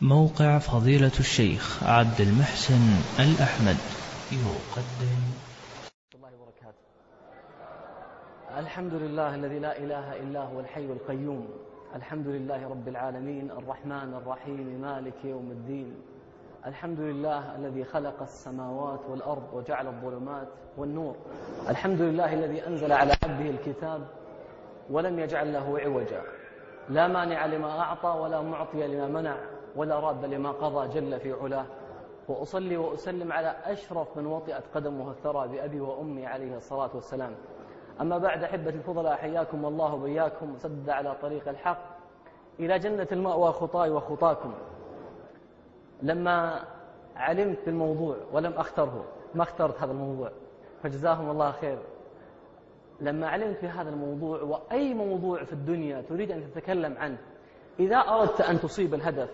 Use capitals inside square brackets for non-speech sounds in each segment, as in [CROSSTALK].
موقع فضيلة الشيخ عبد المحسن الأحمد. يقدم. الله وبركاته. الحمد لله الذي لا إله إلا هو الحي القيوم. الحمد لله رب العالمين. الرحمن الرحيم. مالك يوم الدين. الحمد لله الذي خلق السماوات والأرض وجعل الظلمات والنور. الحمد لله الذي أنزل على عبده الكتاب ولم يجعل له عوجا. لا مانع لما أعطى ولا معطي لما منع. ولا راد لما قضى جل في علاه. وأصلي وأسلم على أشرف من وطئت قدمه الثرى بأبي وأمي عليه الصلاة والسلام. أما بعد أحبتي الفضلاء حياكم الله وبياكم وسدد على طريق الحق. إلى جنة المأوى خطاي وخطاكم. لما علمت بالموضوع ولم أختره ما اخترت هذا الموضوع. فجزاهم الله خير. لما علمت بهذا الموضوع وأي موضوع في الدنيا تريد أن تتكلم عنه إذا أردت أن تصيب الهدف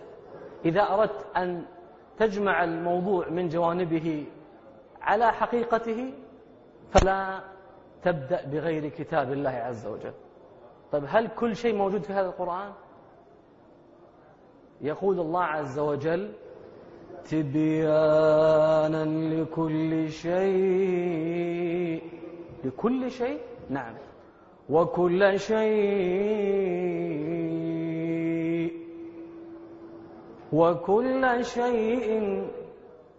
إذا أردت أن تجمع الموضوع من جوانبه على حقيقته فلا تبدأ بغير كتاب الله عز وجل. طيب هل كل شيء موجود في هذا القرآن؟ يقول الله عز وجل تبيانا لكل شيء. لكل شيء؟ نعم. وكل شيء وكل شيء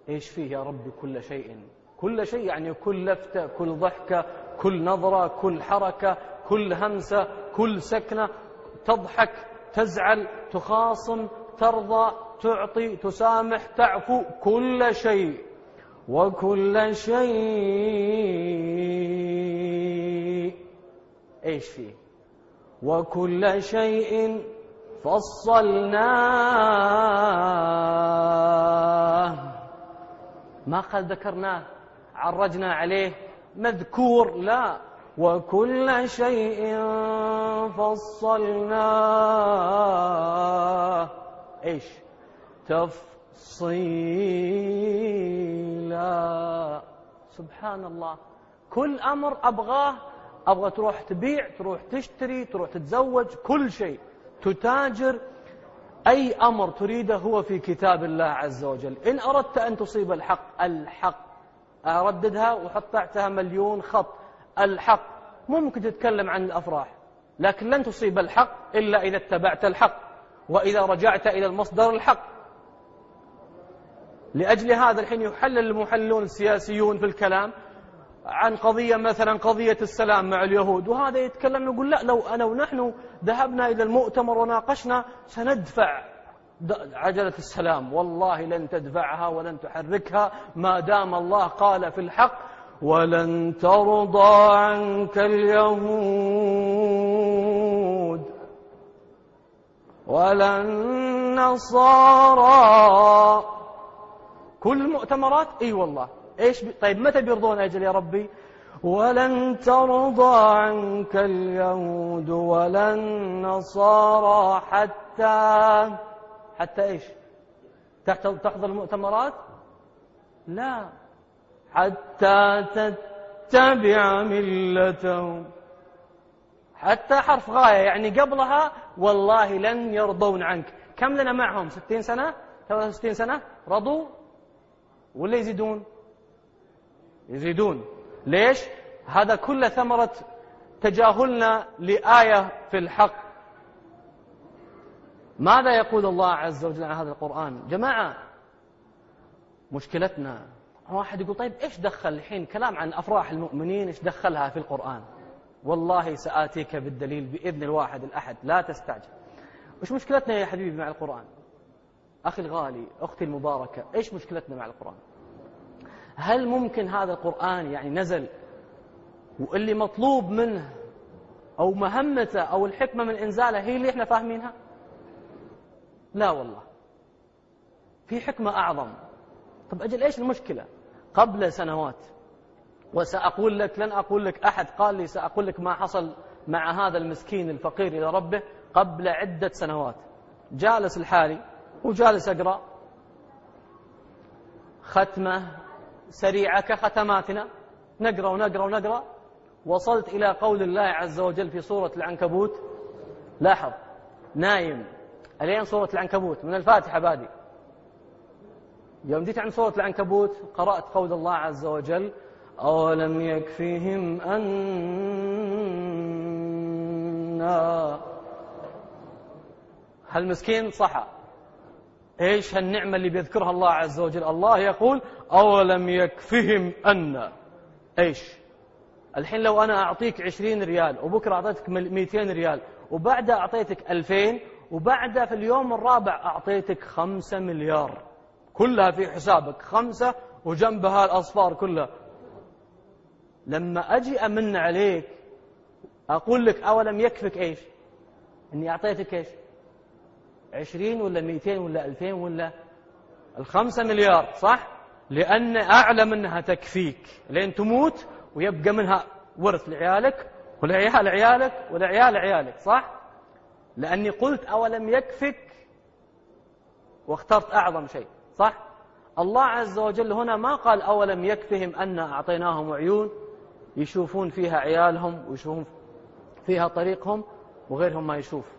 إيش فيه يا ربي كل شيء؟ كل شيء يعني كل لفتة كل ضحكة كل نظرة كل حركة كل همسة كل سكنة. تضحك تزعل تخاصم ترضى تعطي تسامح تعفو كل شيء. وكل شيء إيش فيه؟ وكل شيء فصلناه. ما قال ذكرناه عرجنا عليه مذكور لا. وكل شيء فصلناه. إيش؟ تفصيلا. سبحان الله كل أمر أبغاه أبغى تروح تبيع تروح تشتري تروح تتزوج كل شيء. تتاجر أي أمر تريده هو في كتاب الله عز وجل. إن أردت أن تصيب الحق الحق. أرددها وحط تحتها مليون خط. الحق. ممكن تتكلم عن الأفراح. لكن لن تصيب الحق إلا إذا اتبعت الحق. وإذا رجعت إلى المصدر الحق. لأجل هذا الحين يحلل المحللون السياسيون في الكلام عن قضية مثلا قضية السلام مع اليهود. وهذا يتكلم يقول لا لو أنا ونحن ذهبنا إلى المؤتمر وناقشنا سندفع عجلة السلام. والله لن تدفعها ولن تحركها. ما دام الله قال في الحق ولن ترضى عنك اليهود. ولا النصارى كل المؤتمرات إي والله. إيش. طيب متى بيرضون أجل يا ربي؟ ولن ترضى عنك اليهود ولا النصارى حتى حتى إيش؟ تحضر المؤتمرات؟ لا. حتى تتبع ملتهم. حتى حرف غاية يعني قبلها والله لن يرضون عنك. كم لنا معهم؟ ستين سنة؟ 63 سنة؟ رضوا؟ ولا يزيدون؟ يزيدون. ليش؟ هذا كل ثمرة تجاهلنا لآية في الحق. ماذا يقول الله عز وجل عن هذا القرآن؟ جماعة مشكلتنا واحد يقول طيب إيش دخل الحين كلام عن أفراح المؤمنين؟ إيش دخلها في القرآن؟ والله سآتيك بالدليل بإذن الواحد الأحد لا تستعجل. وش مشكلتنا يا حبيبي مع القرآن؟ أخي الغالي أختي المباركة إيش مشكلتنا مع القرآن؟ هل ممكن هذا القرآن يعني نزل واللي مطلوب منه أو مهمته أو الحكمة من إنزاله هي اللي إحنا فاهمينها؟ لا والله. في حكمة أعظم. طب أجل إيش المشكلة؟ قبل سنوات وسأقول لك لن أقول لك أحد قال لي سأقول لك ما حصل مع هذا المسكين الفقير إلى ربه قبل عدة سنوات. جالس الحالي وجالس أقرأ. ختمة سريعة كختماتنا نقرأ ونقرأ ونقرأ. وصلت إلى قول الله عز وجل في سورة العنكبوت. لاحظ. نايم. الين سورة العنكبوت. من الفاتحة بادي. يوم جيت عند سورة العنكبوت قرأت قول الله عز وجل أولم يكفيهم أنا هالمسكين صحى إيش هالنعمة اللي بيذكرها الله عز وجل؟ الله يقول أولم يكفهم أن. إيش؟ الحين لو أنا أعطيك عشرين ريال وبكرة أعطيتك مئتين ريال وبعدها أعطيتك ألفين وبعدها في اليوم الرابع أعطيتك خمسة مليار. كلها في حسابك خمسة وجنبها الأصفار كلها. لما أجي أمن عليك أقول لك أولم يكفك إيش؟ إني أعطيتك إيش؟ عشرين ولا مئتين ولا ألفين ولا الخمسة مليار صح؟ لأن أعلم أنها تكفيك. لين تموت ويبقى منها ورث لعيالك ولعيال عيالك ولعيال عيالك صح؟ لأني قلت أولم يكفك؟ واخترت أعظم شيء صح؟ الله عز وجل هنا ما قال أولم يكفهم أن أعطيناهم عيون؟ يشوفون فيها عيالهم ويشوفون فيها طريقهم وغيرهم ما يشوف.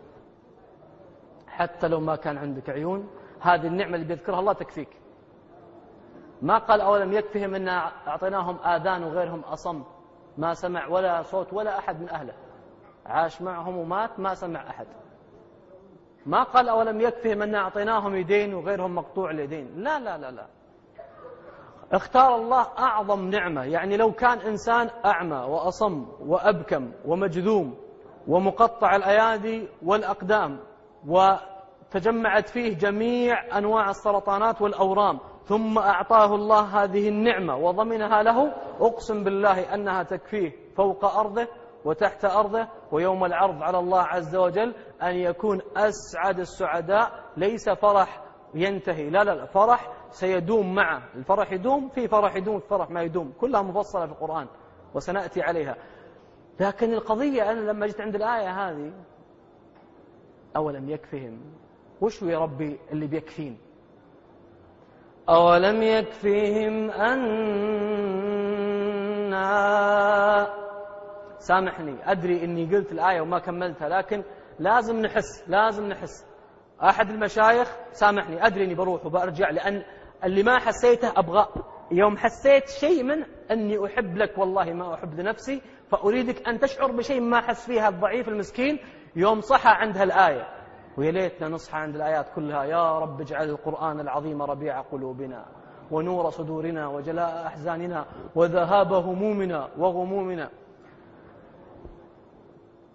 حتى لو ما كان عندك عيون هذه النعمة اللي بيذكرها الله تكفيك. ما قال أولم يكفهم أن أعطيناهم آذان وغيرهم أصم؟ ما سمع ولا صوت ولا أحد من أهله. عاش معهم ومات ما سمع أحد. ما قال أولم يكفهم أن أعطيناهم يدين وغيرهم مقطوع اليدين؟ لا لا لا لا. اختار الله أعظم نعمة. يعني لو كان إنسان أعمى وأصم وأبكم ومجذوم ومقطع الأيادي والأقدام وتجمعت فيه جميع أنواع السرطانات والأورام ثم أعطاه الله هذه النعمة وضمنها له أقسم بالله أنها تكفيه فوق أرضه وتحت أرضه ويوم العرض على الله عز وجل أن يكون أسعد السعداء. ليس فرح ينتهي لا لا لا فرح سيدوم معه. الفرح يدوم في فرح يدوم في فرح ما يدوم كلها مفصلة في القرآن وسنأتي عليها. لكن القضية أنا لما جيت عند الآية هذه أولم يكفهم؟ وش يا ربي اللي بيكفين؟ أولم يكفيهم أنا؟ سامحني أدري أني قلت الآية وما كملتها لكن لازم نحس لازم نحس. أحد المشايخ سامحني أدري أني بروح وبرجع لأن اللي ما حسيته أبغى. يوم حسيت شيء من أني أحب لك والله ما أحب لنفسي فأريدك أن تشعر بشيء ما حس فيها الضعيف المسكين يوم صحى عند هالآية ويا ليتنا نصحى عند الآيات كلها. يا رب اجعل القرآن العظيم ربيع قلوبنا ونور صدورنا وجلاء أحزاننا وذهاب همومنا وغمومنا.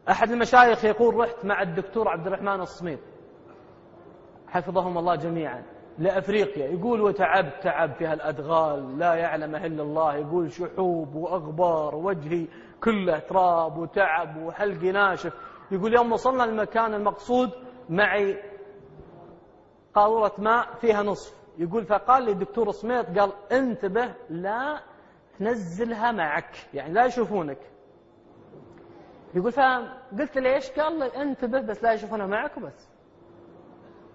أحد المشايخ يقول رحت مع الدكتور عبد الرحمن الصميد حفظهم الله جميعا. لأفريقيا. يقول وتعبت تعب في هالأدغال. لا يعلمه إلا الله. يقول شحوب وأغبار وجهي كله تراب وتعب وحلقي ناشف. يقول يوم وصلنا المكان المقصود معي قارورة ماء فيها نصف. يقول فقال لي الدكتور سميط قال انتبه لا تنزلها معك يعني لا يشوفونك. يقول فقلت ليش؟ قال لي انتبه بس لا يشوفونها معك وبس.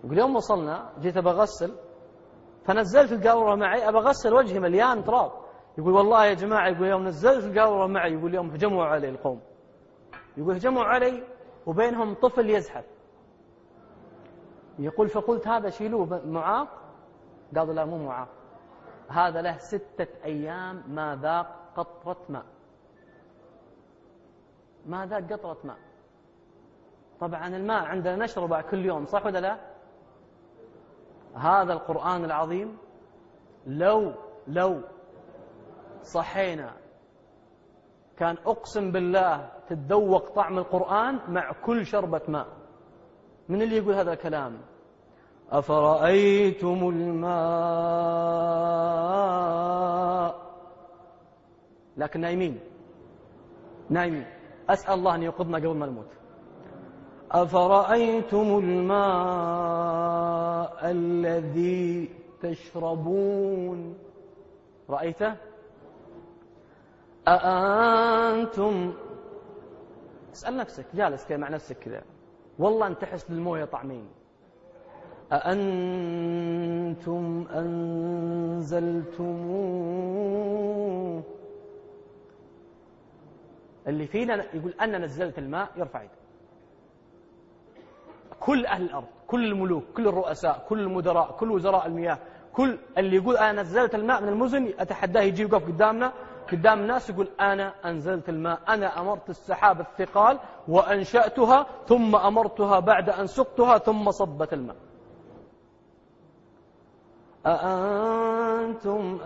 يقول يوم وصلنا جيت بغسل فنزلت القارورة معي أبى أغسل وجهي مليان تراب. يقول والله يا جماعة يقول يوم نزلت القارورة معي يقول يوم هجموا علي القوم. يقول هجموا علي وبينهم طفل يزحف يقول فقلت هذا شيلوه معاق؟ قالوا لا مو معاق. هذا له ستة أيام ما ذاق قطرة ماء. ما ذاق قطرة ماء. طبعا الماء عندنا نشربه كل يوم صح ولا لا؟ هذا القرآن العظيم لو لو صحينا كان أقسم بالله تتذوق طعم القرآن مع كل شربة ماء. من اللي يقول هذا الكلام؟ أفرأيتم الماء؟ لكن نايمين. نايمين. أسأل الله أن يوقظنا قبل ما نموت. أفرأيتم الماء الذي تشربون؟ رأيته؟ أأنتم اسأل نفسك جالس كذا مع نفسك كذا. والله أن تحس للموية طعمين. أأنتم أنزلتموه؟ اللي فينا يقول أنا نزلت الماء يرفع يده. كل أهل الأرض كل الملوك كل الرؤساء كل المدراء كل وزراء المياه كل اللي يقول أنا نزلت الماء من المزن أتحداه يجي يوقف قدامنا؟ قدام الناس يقول أنا أنزلت الماء أنا أمرت السحاب الثقال وأنشأتها ثم أمرتها بعد أن سقتها ثم صبت الماء. أأنتم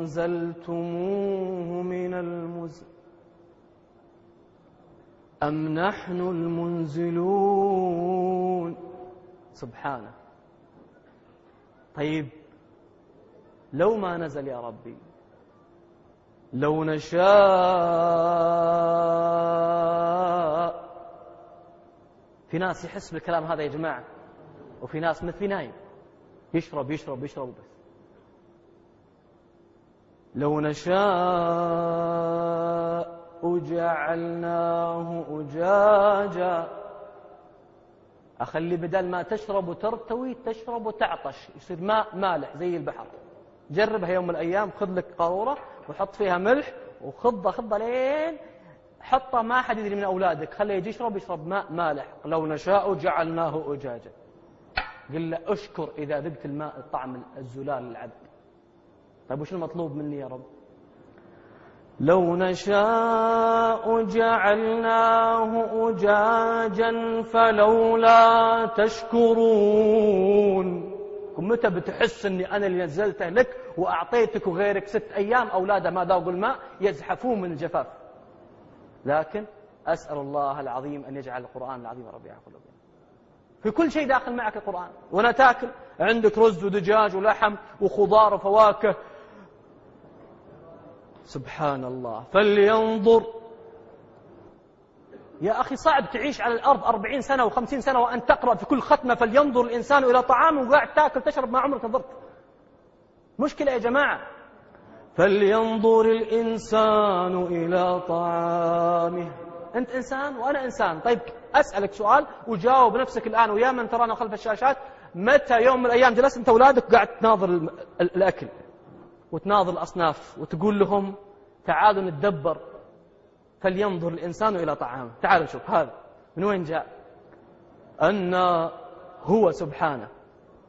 أنزلتموه من المزن أم نحن المنزلون؟ سبحانه. طيب لو ما نزل يا ربي لو نشاء. في ناس يحس بالكلام هذا يا جماعة وفي ناس مثلي نايم. يشرب يشرب يشرب بس. لو نشاء جعلناه أجاجا. أخلي بدل ما تشرب وترتوي تشرب وتعطش. يصير ماء مالح زي البحر. جربها يوم من الأيام خذ لك قارورة وحط فيها ملح وخضة خضة لين حطه ما حد يدري من أولادك. خليه يجي يشرب يشرب ماء مالح لو نشاء جعلناه أجاجا. قل له أشكر إذا ذقت الماء طعم الزلال العذب. طيب وش المطلوب مني يا رب؟ لو نشاء جعلناه أجاجا فلولا تشكرون. متى بتحس أني أنا اللي نزلته لك وأعطيتك وغيرك ست أيام أولاده ما ذاقوا الماء يزحفون من الجفاف. لكن أسأل الله العظيم أن يجعل القرآن العظيم ربيع قلوبنا. في كل شيء داخل معك القرآن. وأنا تاكل عندك رز ودجاج ولحم وخضار وفواكه. سبحان الله. فلينظر يا أخي صعب تعيش على الأرض أربعين سنة وخمسين سنة وأن تقرأ في كل ختمة فلينظر الإنسان إلى طعامه وقاعد تأكل تشرب ما عمرك نظرت. مشكلة يا جماعة. فلينظر الإنسان إلى طعامه. أنت إنسان وأنا إنسان. طيب أسألك سؤال وجاوب نفسك الآن ويا من ترانا خلف الشاشات. متى يوم من الأيام جلست أنت أولادك قاعد تناظر الأكل وتناظر الأصناف وتقول لهم تعالوا نتدبر فلينظر الإنسان إلى طعامه. تعالوا شوف هذا من وين جاء؟ أن هو سبحانه.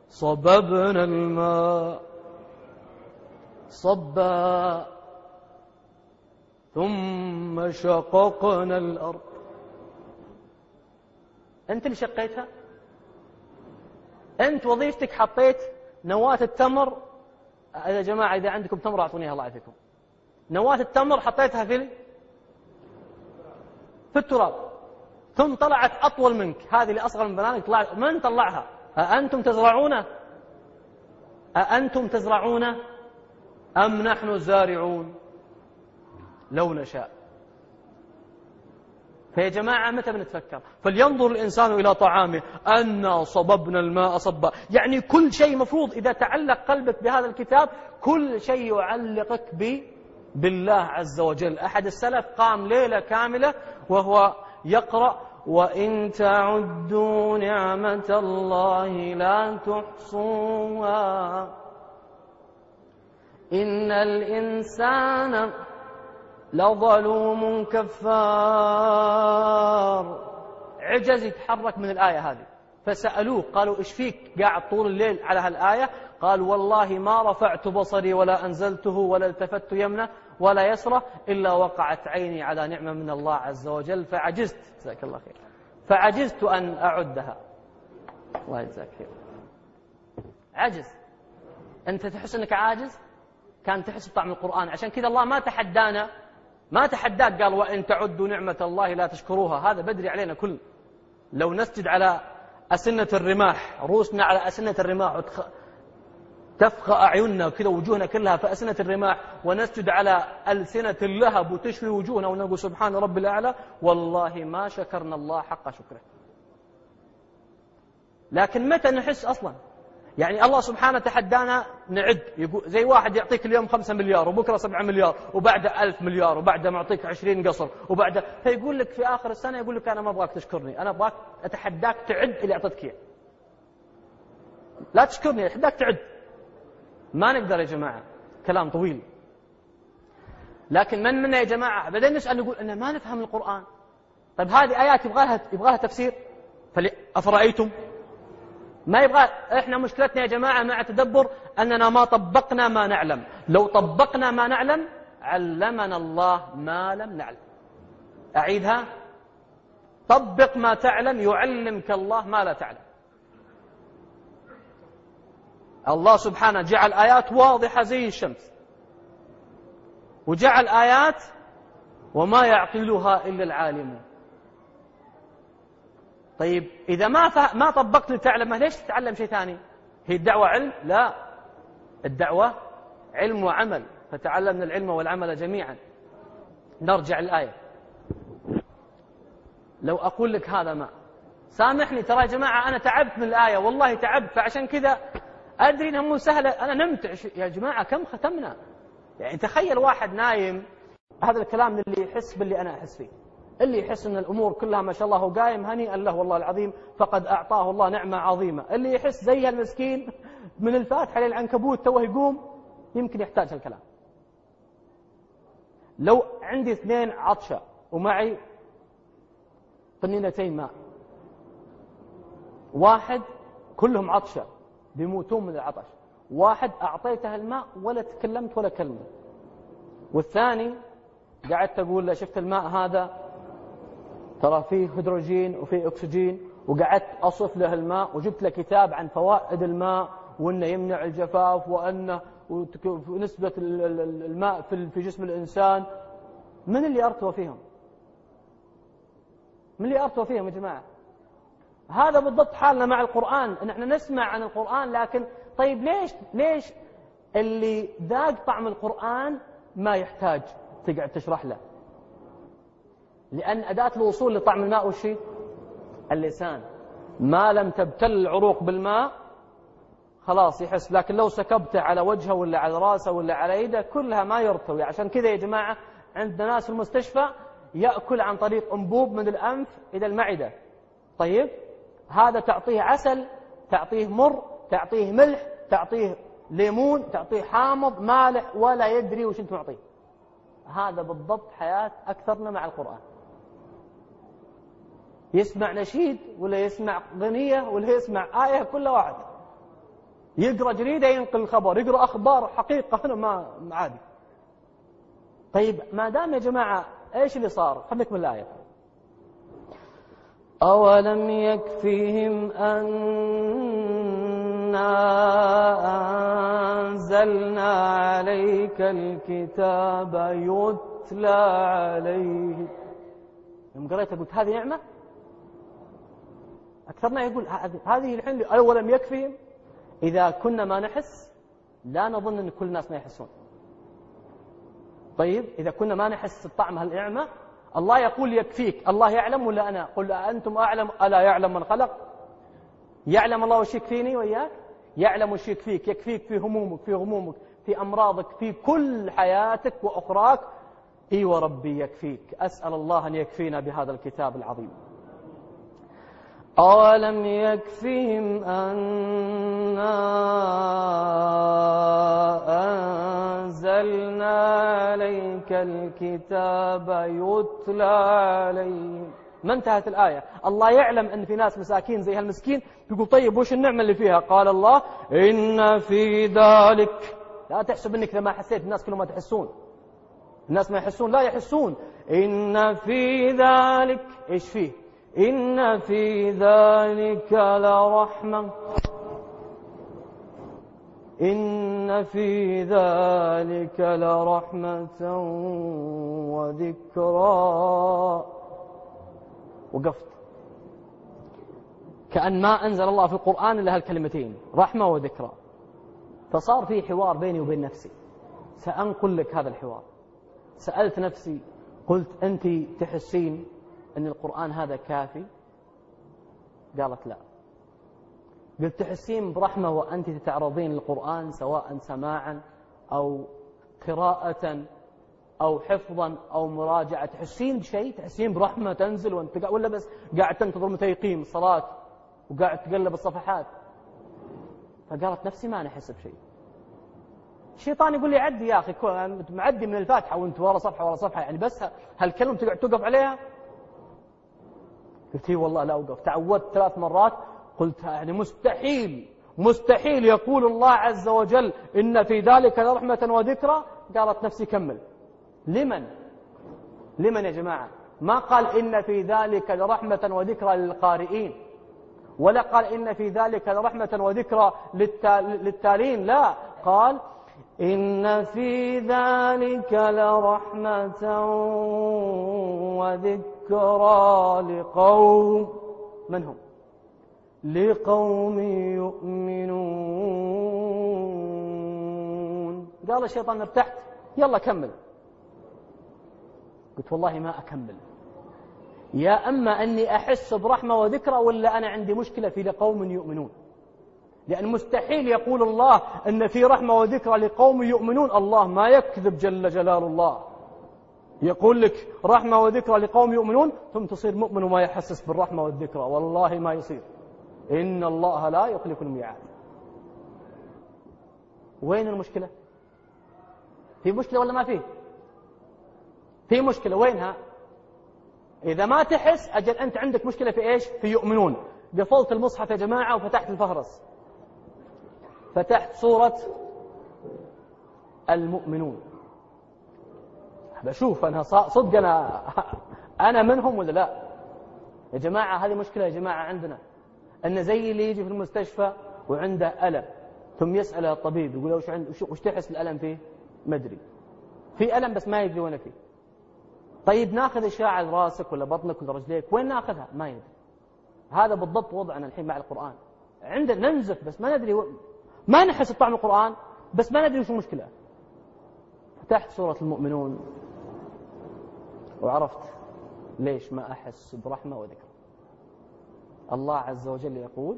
صببنا الماء. صبا ثم شققنا الأرض. أنت اللي شقيتها؟ أنت وظيفتك حطيت نواة التمر. يا جماعة إذا عندكم تمر أعطونيها الله يعافيكم. نواة التمر حطيتها في في التراب. ثم طلعت أطول منك. هذه اللي أصغر من بنانك. طلعت من طلعها؟ أأنتم تزرعون؟ أأنتم تزرعون أم نحن الزارعون؟ لو نشاء. فيا جماعة متى بنتفكر؟ فلينظر الإنسان إلى طعامه. أنا صببنا الماء صبا. يعني كل شيء مفروض إذا تعلق قلبك بهذا الكتاب كل شيء يعلقك ب بالله عز وجل. أحد السلف قام ليلة كاملة وهو يقرأ وإن تعدوا نعمة الله لا تحصوها. إن الإنسان لظلوم كفار. عجز يتحرك من الآية هذه. فسألوه قالوا إيش فيك قاعد طول الليل على هالآية؟ قال والله ما رفعت بصري ولا أنزلته ولا التفت يمنه. ولا يسرة إلا وقعت عيني على نعمة من الله عز وجل فعجزت. جزاك الله خير. فعجزت أن أعدها. الله يجزاك خير. عجز. أنت تحس أنك عاجز؟ كان تحس بطعم القرآن. عشان كذا الله ما تحدانا ما تحداك. قال وإن تعدوا نعمة الله لا تشكروها. هذا بدري علينا كل. لو نسجد على أسنة الرماح رؤوسنا على أسنة الرماح. تفخى أعيننا وكذا وجوهنا كلها في الرماح ونسجد على ألسنة اللهب وتشوي وجوهنا ونقول سبحان رب الأعلى والله ما شكرنا الله حق شكره. لكن متى نحس أصلا؟ يعني الله سبحانه تحدانا نعد يقول زي واحد يعطيك اليوم خمسة مليار وبكرة سبعة مليار وبعد ألف مليار وبعد معطيك عشرين قصر وبعد فيقول لك في آخر السنة يقول لك أنا ما أبغاك تشكرني أنا أبغاك أتحداك تعد اللي أعطيتك إياه. لا تشكرني أتحداك تعد. ما نقدر يا جماعة كلام طويل. لكن من منا يا جماعة؟ بدأنا نسأل نقول أنا ما نفهم القرآن. طيب هذه آيات يبغى لها يبغى لها تفسير أفرأيتم؟ ما يبغى إحنا مشكلتنا يا جماعة مع تدبر أننا ما طبقنا ما نعلم. لو طبقنا ما نعلم علمنا الله ما لم نعلم. أعيدها؟ طبق ما تعلم يعلمك الله ما لا تعلم. الله سبحانه جعل آيات واضحة زي الشمس. وجعل آيات وما يعقلها إلا العالمون. طيب إذا ما فه... ما طبقت لتعلمه ليش تتعلم شيء ثاني؟ هي الدعوة علم؟ لا. الدعوة علم وعمل. فتعلمنا العلم والعمل جميعا. نرجع الآية لو أقول لك هذا ما. سامحني ترى يا جماعة أنا تعبت من الآية. والله تعبت فعشان كذا أدري أنها مو سهلة. أنا نمت. يا جماعة كم ختمنا؟ يعني تخيل واحد نايم. هذا الكلام للي يحس باللي أنا أحس فيه. اللي يحس أن الأمور كلها ما شاء الله قايم هنيئا له والله العظيم فقد أعطاه الله نعمة عظيمة. اللي يحس زي المسكين من الفاتحة للعنكبوت توه يقوم يمكن يحتاج هالكلام. لو عندي اثنين عطشة ومعي طنينتين ماء. واحد كلهم عطشة. بيموتون من العطش. واحد أعطيته الماء ولا تكلمت ولا كلمة. والثاني قعدت أقول له شفت الماء هذا؟ ترى فيه هيدروجين وفيه أكسجين. وقعدت أصف له الماء وجبت له كتاب عن فوائد الماء وأنه يمنع الجفاف وأنه نسبة الماء في جسم الإنسان. من اللي أرتوى فيهم؟ من اللي أرتوى فيهم يا جماعة؟ هذا بالضبط حالنا مع القرآن. ان إحنا نسمع عن القرآن لكن طيب ليش ليش اللي ذاق طعم القرآن ما يحتاج تقعد تشرح له؟ لأن أداة الوصول لطعم الماء وشي اللسان. ما لم تبتل العروق بالماء خلاص يحس. لكن لو سكبته على وجهه ولا على رأسه ولا على يده كلها ما يرتوي عشان كذا يا جماعة عندنا ناس في المستشفى يأكل عن طريق أنبوب من الأنف إلى المعدة. طيب؟ هذا تعطيه عسل تعطيه مر تعطيه ملح تعطيه ليمون تعطيه حامض مالح ولا يدري وش أنت معطيه. هذا بالضبط حياة أكثرنا مع القرآن. يسمع نشيد ولا يسمع غنية ولا يسمع آية كل واحد. يقرأ جريدة ينقل الخبر يقرأ أخبار حقيقة أنا ما عادي. طيب ما دام يا جماعة إيش اللي صار؟ خليك من الآية أولم يكفيهم أنا أنزلنا عليك الكتاب يتلى عليه. يوم قريتها قلت هذه نعمة؟ أكثرنا يقول هذه الحين أولم يكفيهم إذا كنا ما نحس لا نظن أن كل الناس ما يحسون. طيب إذا كنا ما نحس الطعم هالنعمة الله يقول يكفيك. الله يعلم ولا أنا؟ قل أنتم أعلم؟ ألا يعلم من خلق؟ يعلم الله وش يكفيني وإياك؟ يعلم وش يكفيك. يكفيك في همومك في غمومك في أمراضك في كل حياتك وأخراك. إي وربي يكفيك. أسأل الله أن يكفينا بهذا الكتاب العظيم. أولم يكفهم أنا أنزلنا عليك الكتاب يتلى عليهم. ما انتهت الآية؟ الله يعلم أن في ناس مساكين زي هالمسكين. يقول طيب وش النعمة اللي فيها؟ قال الله إن في ذلك. لا تحسب أنك إذا ما حسيت الناس كلهم ما تحسون. الناس ما يحسون لا يحسون. إن في ذلك. إيش فيه؟ إن في ذلك لرحمة. إن في ذلك لرحمة وذكرى. وقفت. كأن ما أنزل الله في القرآن إلا هالكلمتين رحمة وذكرى. فصار في حوار بيني وبين نفسي. سأنقل لك هذا الحوار. سألت نفسي قلت أنت تحسين أن القرآن هذا كافي؟ قالت لا. قلت تحسين برحمة وأنت تتعرضين للقرآن سواء سماعا أو قراءة أو حفظا أو مراجعة. تحسين بشيء؟ تحسين برحمة تنزل وأنت ولا بس قاعد تنتظر متى يقيم الصلاة وقاعد تقلب الصفحات؟ فقالت نفسي ما نحس بشيء. الشيطان يقول لي عدي يا أخي معدي من الفاتحة وأنت ورا صفحة ورا صفحة يعني بس هالكلمة تقعد توقف عليها قلت هي والله لا أوقف. تعودت ثلاث مرات قلت يعني مستحيل مستحيل يقول الله عز وجل إن في ذلك لرحمة وذكرى. قالت نفسي كمل. لمن؟ لمن يا جماعة؟ ما قال إن في ذلك لرحمة وذكرى للقارئين. ولا قال إن في ذلك لرحمة وذكرى للتالين. لا قال إن في ذلك لرحمة وذكرى. لقوم من هم؟ لقوم يؤمنون. قال الشيطان ارتحت. يلا كمل. قلت والله ما أكمل. يا أما أني أحس برحمة وذكرى ولا أنا عندي مشكلة في لقوم يؤمنون؟ لأن مستحيل يقول الله أن في رحمة وذكرى لقوم يؤمنون. الله ما يكذب جل جلال الله. يقول لك رحمة وذكرى لقوم يؤمنون ثم تصير مؤمن وما يحسس بالرحمة والذكرى. والله ما يصير. إن الله لا يخلف الميعاد. وين المشكلة؟ في مشكلة ولا ما فيه في مشكلة. وينها إذا ما تحس أجل أنت عندك مشكلة في إيش؟ في يؤمنون. قفلت المصحف يا جماعة وفتحت الفهرس. فتحت صورة المؤمنون. بشوف أنا صدق أنا [LAUGHS] أنا منهم ولا لا؟ يا جماعة هذه مشكلة يا جماعة عندنا أن زي اللي يجي في المستشفى وعنده ألم ثم يسأل الطبيب يقول وش, عند وش تحس الألم فيه؟ ما أدري. في ألم بس ما يدري وين فيه. طيب ناخذ إشاعة لراسك ولا بطنك ولا رجليك وين ناخذها؟ ما يدري. هذا بالضبط وضعنا الحين مع القرآن. عندنا ننزف بس ما ندري و... ما نحس بطعم القرآن بس ما ندري وش المشكلة. فتحت سورة المؤمنون. وعرفت ليش ما أحس برحمة وذكر. الله عز وجل يقول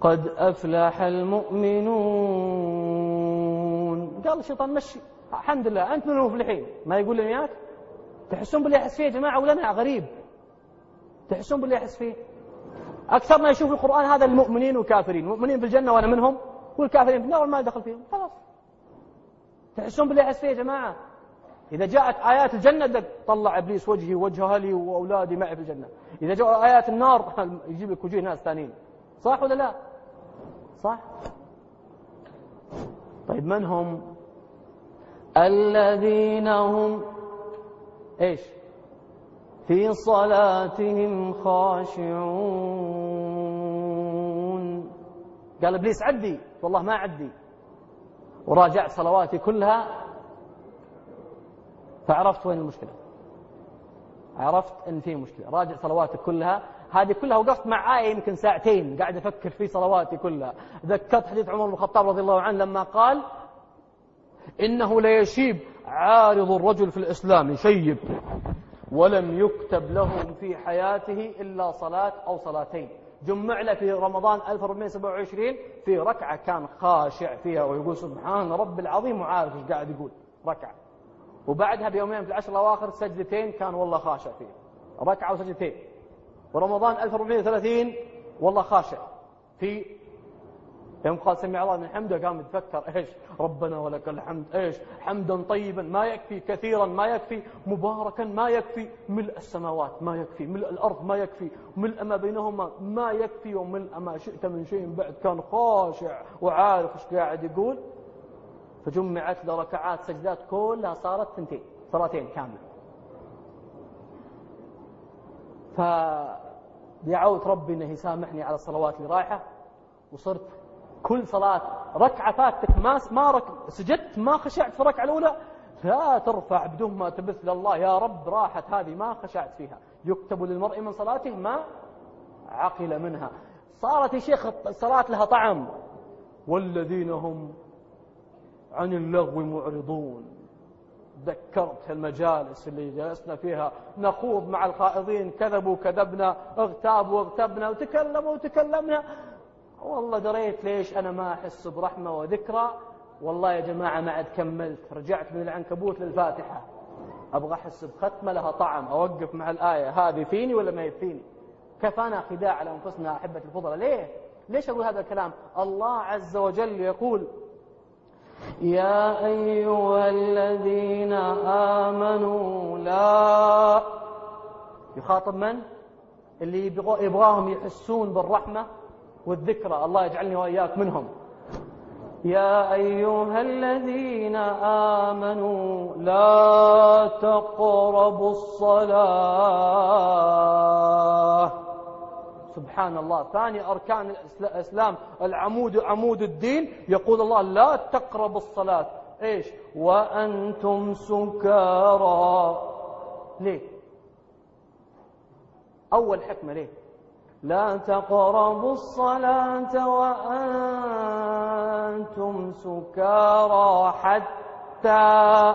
قد أفلح المؤمنون. قال الشيطان مشي الحمد لله أنت من المفلحين. ما يقول لي إياك؟ تحسون باللي يحس فيه يا جماعة ولا أنا غريب. تحسون باللي يحس فيه؟ أكثر ما يشوف القرآن هذا المؤمنين والكافرين المؤمنين في الجنة وأنا منهم والكافرين في النار ما دخل فيهم خلاص. تحسون باللي يحس فيه يا جماعة؟ إذا جاءت آيات الجنة طلع إبليس وجهي وجه أهلي وأولادي معي في الجنة. إذا جاء آيات النار [LAUGHS] يجيب لك وجوه ناس ثانيين. صح ولا لا؟ صح؟ طيب من هم؟ الذين هم إيش؟ في صلاتهم خاشعون. قال إبليس عدي والله ما عدي. وراجعت صلواتي كلها فعرفت وين المشكلة. عرفت إن في مشكلة. راجع صلواتك كلها. هذه كلها وقفت مع آية يمكن ساعتين قاعد أفكر في صلواتي كلها. ذكرت حديث عمر بن الخطاب رضي الله عنه لما قال إنه ليشيب عارض الرجل في الإسلام يشيب. ولم يكتب له في حياته إلا صلاة أو صلاتين. جمع له في رمضان 1427 في ركعة كان خاشع فيها ويقول سبحان رب العظيم وعارف إيش قاعد يقول. ركعة. وبعدها بيومين في العشر الأواخر سجدتين كان والله خاشع فيه ركعة وسجدتين. ورمضان 1430 والله خاشع. في يوم قال سمع الله من حمده قام يتفكر إيش؟ ربنا ولك الحمد إيش؟ حمدا طيبا ما يكفي كثيرا ما يكفي مباركا ما يكفي. ملء السماوات ما يكفي. ملء الأرض ما يكفي. ملء ما بينهما ما يكفي. وملء ما شئت من شيء بعد كان خاشع. وعارف إيش قاعد يقول؟ فجمعت لركعات سجدات كلها صارت ثنتين صلاتين كاملة. فدعوت ربي إنه يسامحني على الصلوات اللي رايحة وصرت كل صلاة ركعة فاتك ما ما رك... سجدت ما خشعت في الركعة الأولى لا ترفع بدون ما تبث لله يا رب راحت هذه ما خشعت فيها. يكتب للمرء من صلاته ما عقل منها. صارت يا شيخ الصلاة لها طعم. والذين هم عن اللغو معرضون. ذكرت المجالس اللي جلسنا فيها. نخوض مع الخائضين. كذبوا كذبنا. اغتابوا اغتبنا وتكلموا وتكلمنا. والله دريت ليش أنا ما أحس برحمة وذكرى. والله يا جماعة ما عاد كملت. رجعت من العنكبوت للفاتحة. أبغى أحس بختمة لها طعم. أوقف مع الآية. هذه فيني ولا ما يفيني كفانا خداع على أنفسنا أحبة الفضل ليه؟ ليش أقول هذا الكلام؟ الله عز وجل يقول يا أيها الذين آمنوا لا يخاطب من؟ اللي يبغاهم يحسون بالرحمة والذكرى. الله يجعلني وإياك منهم. يا أيها الذين آمنوا لا تقربوا الصلاة. سبحان الله ثاني أركان الإسلام العمود عمود الدين. يقول الله لا تقربوا الصلاة. إيش؟ وأنتم سكارى. ليه؟ أول حكمة ليه؟ لا تقربوا الصلاة وأنتم سكارى حتى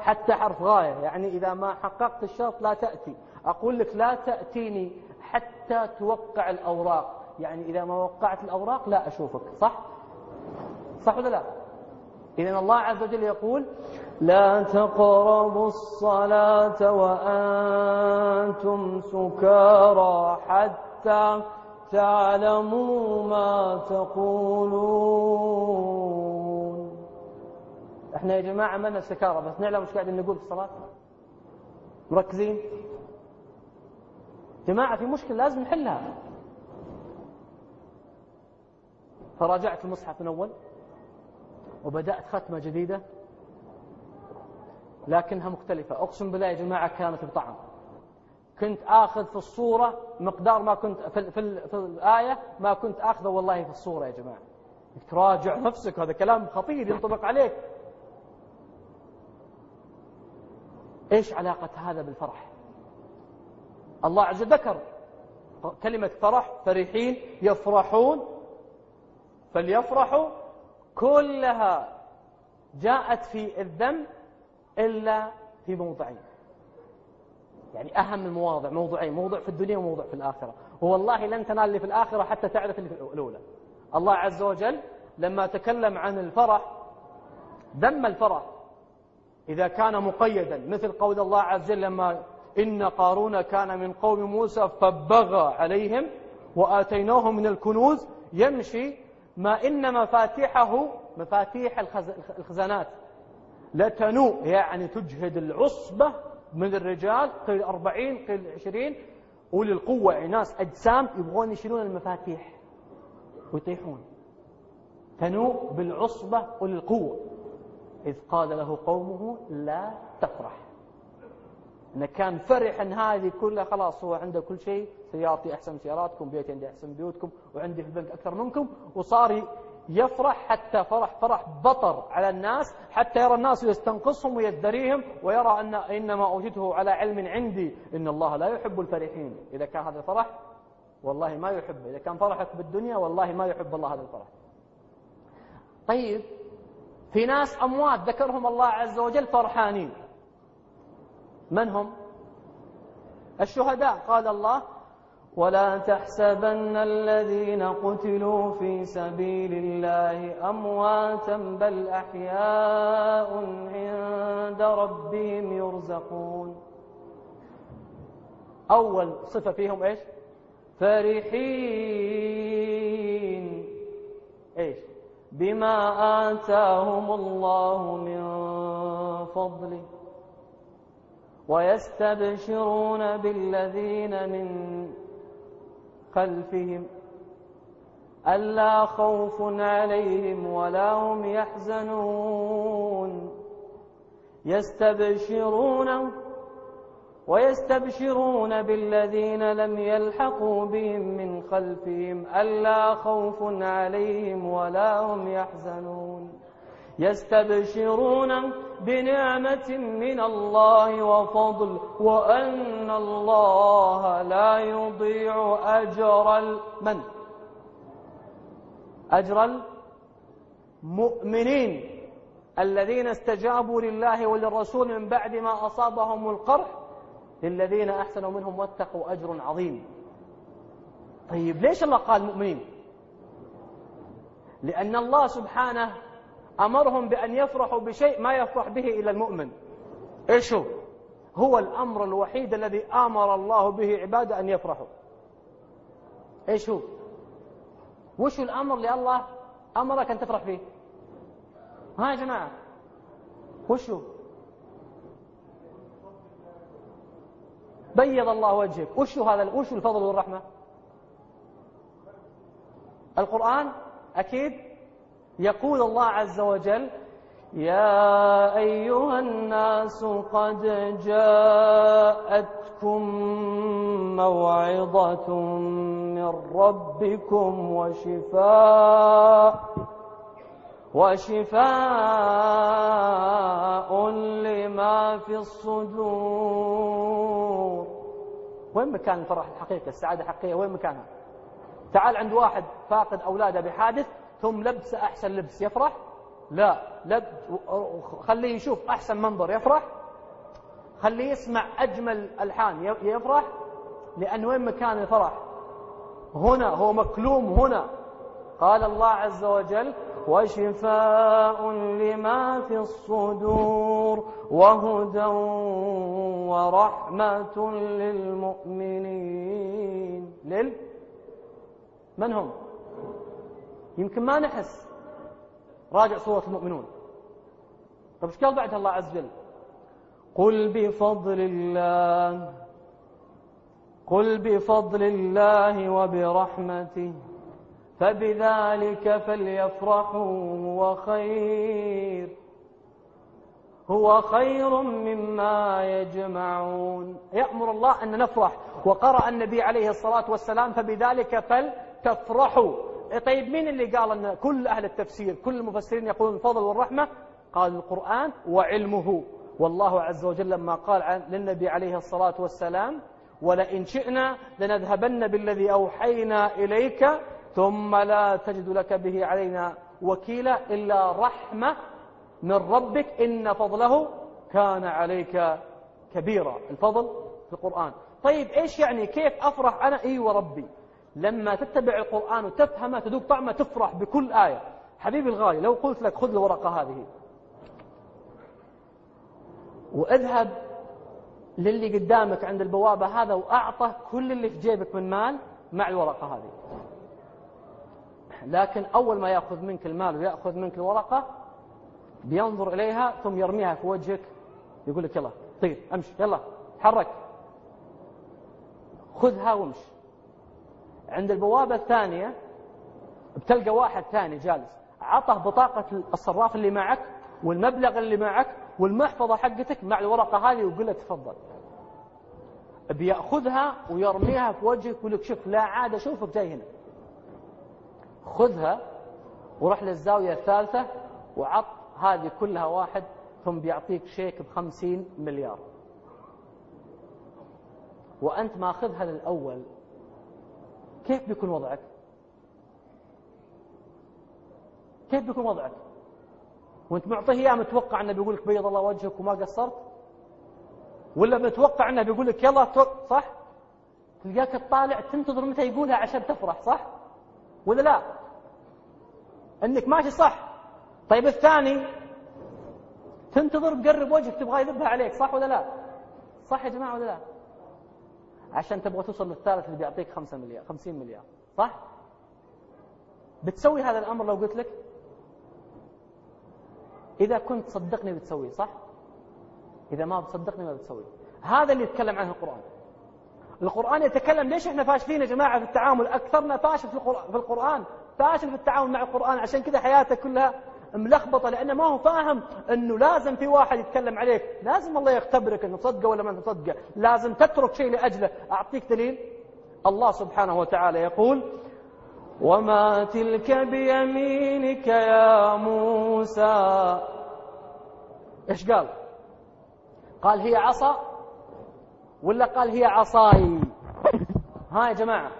حتى حرف غاية. يعني إذا ما حققت الشرط لا تأتي. أقول لك لا تأتيني حتى توقع الأوراق يعني إذا ما وقعت الأوراق لا أشوفك صح؟ صح ولا لا؟ إذا الله عز وجل يقول لا تقربوا الصلاة وأنتم سكارى حتى تعلموا ما تقولون إحنا يا جماعة عملنا سكارى بس نعلم مش قاعدين نقول في الصلاة مركزين جماعة في مشكلة لازم نحلها. فراجعت المصحف من أول وبدأت ختمة جديدة لكنها مختلفة. أقسم بالله يا جماعة كانت بطعم. كنت آخذ في الصورة مقدار ما كنت في, في, في الآية ما كنت آخذه والله في الصورة يا جماعة. تراجع نفسك هذا كلام خطير ينطبق عليك. إيش علاقة هذا بالفرح؟ الله عز وجل ذكر كلمة فرح فرحين يفرحون. فليفرحوا كلها جاءت في الذم إلا في موضعين. يعني أهم المواضع موضوعين موضوع في الدنيا وموضوع في الآخرة. والله لن تنال اللي في الآخرة حتى تعرف اللي في الأولى. الله عز وجل لما تكلم عن الفرح ذم الفرح إذا كان مقيدا مثل قول الله عز وجل لما إن قارون كان من قوم موسى فبغى عليهم وآتيناه من الكنوز يمشي ما إن مفاتيحه مفاتيح الخزانات لتنوء يعني تجهد العصبة من الرجال قيل أربعين قيل عشرين أولي القوة يعني ناس أجسام يبغون يشيلون المفاتيح ويطيحون. تنوء بالعصبة أولي القوة. إذ قال له قومه لا تفرح. إنه كان فرح إن هذه كلها خلاص هو عنده كل شيء سيارتي أحسن سياراتكم بيتي عندي أحسن بيوتكم وعندي في البنك أكثر منكم وصار يفرح حتى فرح فرح بطر على الناس حتى يرى الناس يستنقصهم ويزدريهم ويرى أن إنما أوجده على علم عندي إن الله لا يحب الفرحين. إذا كان هذا الفرح والله ما يحب. إذا كان فرحك بالدنيا والله ما يحب الله هذا الفرح. طيب في ناس أموات ذكرهم الله عز وجل فرحانين. من هم؟ الشهداء. قال الله ولا تحسبن الذين قتلوا في سبيل الله أمواتا بل أحياء عند ربهم يرزقون. أول صفة فيهم إيش؟ فرحين. إيش؟ بما آتاهم الله من فضله. ويستبشرون بالذين من خلفهم ألا خوف عليهم ولا هم يحزنون. يستبشرون ويستبشرون بالذين لم يلحقوا بهم من خلفهم ألا خوف عليهم ولا هم يحزنون. يستبشرون بنعمة من الله وفضل وأن الله لا يضيع أجر من؟ أجر المؤمنين الذين استجابوا لله وللرسول من بعد ما أصابهم القرح للذين أحسنوا منهم واتقوا أجر عظيم. طيب ليش الله قال مؤمنين؟ لأن الله سبحانه أمرهم بأن يفرحوا بشيء ما يفرح به إلا المؤمن. إيش هو؟ هو الأمر الوحيد الذي أمر الله به عباده أن يفرحوا. إيش هو؟ وش الأمر اللي الله أمرك أن تفرح فيه؟ ها يا جماعة وش هو؟ بيض الله وجهك. وش هذا؟ وش الفضل والرحمة؟ القرآن أكيد يقول الله عز وجل يا أيها الناس قد جاءتكم موعظة من ربكم وشفاء وشفاء لما في الصدور. وين مكان الفرح الحقيقي السعادة الحقيقية؟ وين مكانها؟ تعال عند واحد فاقد أولاده بحادث ثم لبس أحسن لبس يفرح؟ لا. لب خليه يشوف أحسن منظر يفرح؟ خليه يسمع أجمل ألحان يفرح؟ لأن وين مكان الفرح؟ هنا هو مكلوم هنا. قال الله عز وجل وشفاء لما في الصدور وهدى ورحمة للمؤمنين. لل من هم؟ يمكن ما نحس. راجع سورة المؤمنون. طيب إيش قال بعدها الله عز وجل؟ قل بفضل الله. قل بفضل الله وبرحمته. فبذلك فليفرحوا هو خير. هو خير مما يجمعون. يأمر الله أن نفرح. وقرأ النبي عليه الصلاة والسلام فبذلك فلتفرحوا. طيب مين اللي قال أن كل أهل التفسير كل المفسرين يقولون الفضل والرحمة؟ قال القرآن وعلمه. والله عز وجل لما قال للنبي عليه الصلاة والسلام ولئن شئنا لنذهبن بالذي أوحينا إليك ثم لا تجد لك به علينا وكيلا إلا رحمة من ربك إن فضله كان عليك كبيرا. الفضل في القرآن. طيب إيش يعني؟ كيف أفرح أنا؟ إي وربي. لما تتبع القرآن وتفهمه تذوق طعمه تفرح بكل آية. حبيبي الغالي لو قلت لك خذ الورقة هذه. وأذهب للي قدامك عند البوابة هذا وأعطه كل اللي في جيبك من مال مع الورقة هذه. لكن أول ما يأخذ منك المال ويأخذ منك الورقة بينظر إليها ثم يرميها في وجهك يقول لك يلا طير أمشي يلا تحرك خذها وامشي. عند البوابة الثانية بتلقى واحد ثاني جالس. عطه بطاقة الصراف اللي معك والمبلغ اللي معك والمحفظة حقتك مع الورقة هذه ويقول له تفضل. بيأخذها ويرميها في وجهك ويقول لك شوف لا عاد أشوفك جاي هنا. خذها وروح للزاوية الثالثة وعط هذه كلها واحد ثم بيعطيك شيك بخمسين مليار. وأنت ماخذها للأول. كيف بيكون وضعك؟ كيف بيكون وضعك؟ وانت معطيه إياه متوقع إنه بيقول لك بيض الله وجهك وما قصرت؟ ولا متوقع إنه بيقول لك يلا صح؟ تلقاك تطالع تنتظر متى يقولها عشان تفرح صح؟ ولا لا؟ إنك ماشي صح. طيب الثاني تنتظر بقرب وجهك تبغى يذبها عليك صح ولا لا؟ صح يا جماعة ولا لا؟ عشان تبغى توصل للثالث اللي بيعطيك 5 مليار 50 مليار. صح؟ بتسوي هذا الأمر لو قلت لك؟ إذا كنت صدقني بتسويه صح؟ إذا ما بتصدقني ما بتسويه. هذا اللي يتكلم عنه القرآن. القرآن يتكلم ليش إحنا فاشلين يا جماعة في التعامل؟ أكثرنا فاشل في القرآن فاشل في التعامل مع القرآن عشان كذا حياته كلها ملخبطة لأنه ما هو فاهم أنه لازم في واحد يتكلم عليك لازم الله يختبرك أنه تصدقه ولا ما تصدقه لازم تترك شيء لأجله. أعطيك دليل؟ الله سبحانه وتعالى يقول وما تلك بيمينك يا موسى. إيش قال؟ قال هي عصا؟ ولا قال هي عصاي؟ ها يا جماعة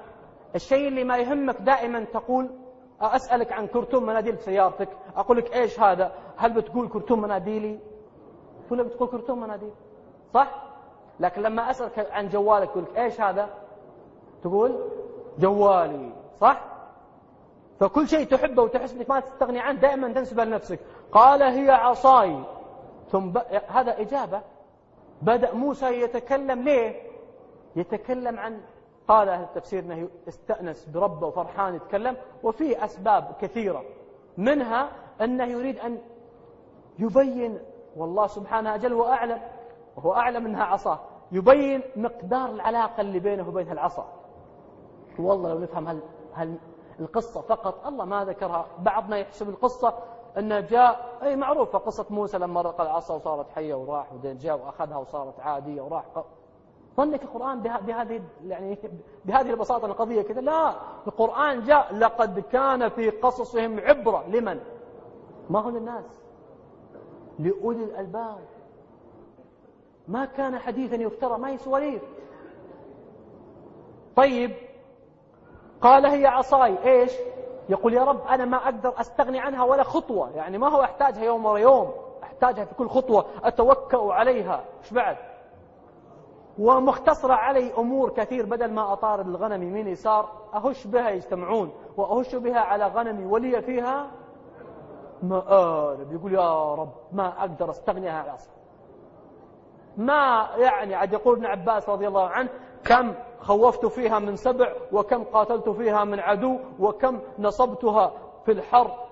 الشيء اللي ما يهمك دائما تقول أسألك عن كرتون مناديل في سيارتك. أقول لك إيش هذا؟ هل بتقول كرتون مناديلي؟ ولا بتقول كرتون مناديل. صح؟ لكن لما أسألك عن جوالك أقول لك إيش هذا؟ تقول جوالي. صح؟ فكل شيء تحبه وتحس إنك ما تستغني عنه دائما تنسبه لنفسك. قال هي عصاي. ثم ب... هذا إجابة. بدأ موسى يتكلم ليه؟ يتكلم عن قال أهل التفسير أنه استأنس بربه وفرحان يتكلم وفيه أسباب كثيرة. منها أنه يريد أن يبين والله سبحانه أجل وأعلم وهو أعلم أنها عصاه يبين مقدار العلاقة اللي بينه وبين العصا والله لو نفهم هل, هل القصة فقط الله ما ذكرها. بعضنا يحسب القصة أنه جاء أي معروفة قصة موسى لما رقى العصا وصارت حية وراح وبعدين جاء وأخذها وصارت عادية وراح. ظنك القرآن بهذه يعني بهذه البساطة القضية كذا؟ لا. القرآن جاء لقد كان في قصصهم عبرة. لمن؟ ما هو للناس. لأولي الألباب. ما كان حديثا يفترى ما هي سواليف. طيب. قال هي عصاي. إيش؟ يقول يا رب أنا ما أقدر أستغني عنها ولا خطوة. يعني ما هو أحتاجها يوم ورا يوم. أحتاجها في كل خطوة. أتوكأ عليها. إيش بعد؟ ومختصرة علي أمور كثير بدل ما أطار الغنم يمين يسار أهش بها يجتمعون وأهش بها على غنمي ولي فيها مآرب. يقول يا رب ما أقدر أستغني عن العصر ما يعني عاد يقول ابن عباس رضي الله عنه كم خوفت فيها من سبع وكم قاتلت فيها من عدو وكم نصبتها في الحر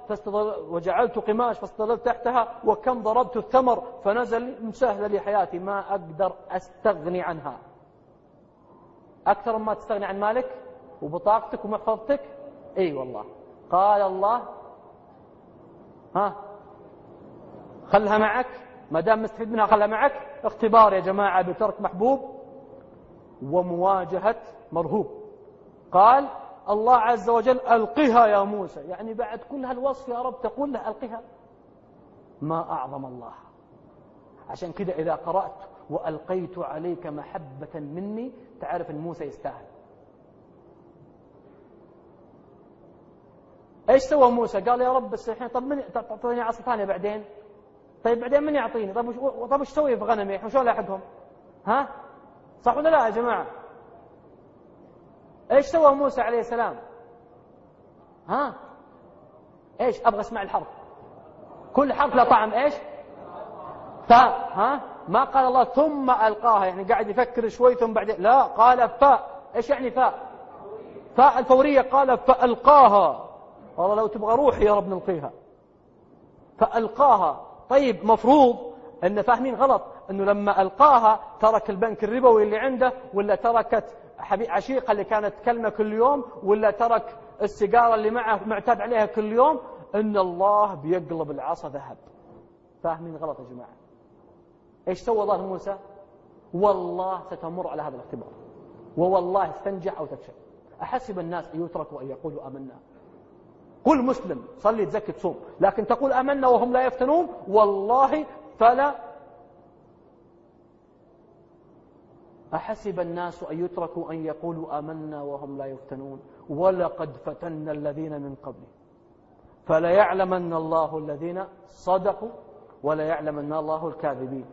وجعلت قماش فاستظلت تحتها وكم ضربت الثمر فنزل مسهل لي حياتي ما أقدر أستغني عنها. أكثر ما تستغني عن مالك وبطاقتك ومحفظتك؟ إي والله. قال الله ها خلها معك. ما دام مستفيد منها خلها معك. اختبار يا جماعة بترك محبوب ومواجهة مرهوب. قال الله عز وجل ألقها يا موسى. يعني بعد كل هالوصف يا رب تقول له ألقها ما أعظم الله. عشان كده إذا قرأت وألقيت عليك محبة مني تعرف أن موسى يستاهل. إيش سوى موسى؟ قال يا رب بس الحين طب من تعطيني عصا ثانية بعدين؟ طيب بعدين من يعطيني؟ طيب وش طيب وش أسوي في غنمي وشلون لاحقهم ها؟ صح ولا لا يا جماعة؟ إيش سوى موسى عليه السلام؟ ها؟ إيش؟ أبغى أسمع الحرف. كل حرف له طعم إيش؟ فاء ها؟ ما قال الله ثم ألقاها يعني قاعد يفكر شوي ثم بعدين لا قال فاء إيش يعني فاء فاء الفورية قال فألقاها. والله لو تبغى روحي يا رب نلقيها. فألقاها. طيب مفروض إن فاهمين غلط إنه لما ألقاها ترك البنك الربوي اللي عنده ولا تركت عشيقة اللي كانت تكلمه كل يوم ولا ترك السيجارة اللي معه معتاد عليها كل يوم إن الله بيقلب العصا ذهب. فاهمين غلط يا جماعة؟ إيش سوى ظهر موسى؟ والله ستمر على هذا الاختبار. ووالله استنجح أو تفشل. أحسب الناس أن يتركوا أن يقولوا آمنا. كل مسلم صلي تزكي تصوم. لكن تقول آمنا وهم لا يفتنون والله فلا أحسب الناس أن يتركوا أن يقولوا آمنا وهم لا يفتنون؟ ولقد فتنا الذين من قبلهم. فليعلمن الله الذين صدقوا وليعلمن الله الكاذبين.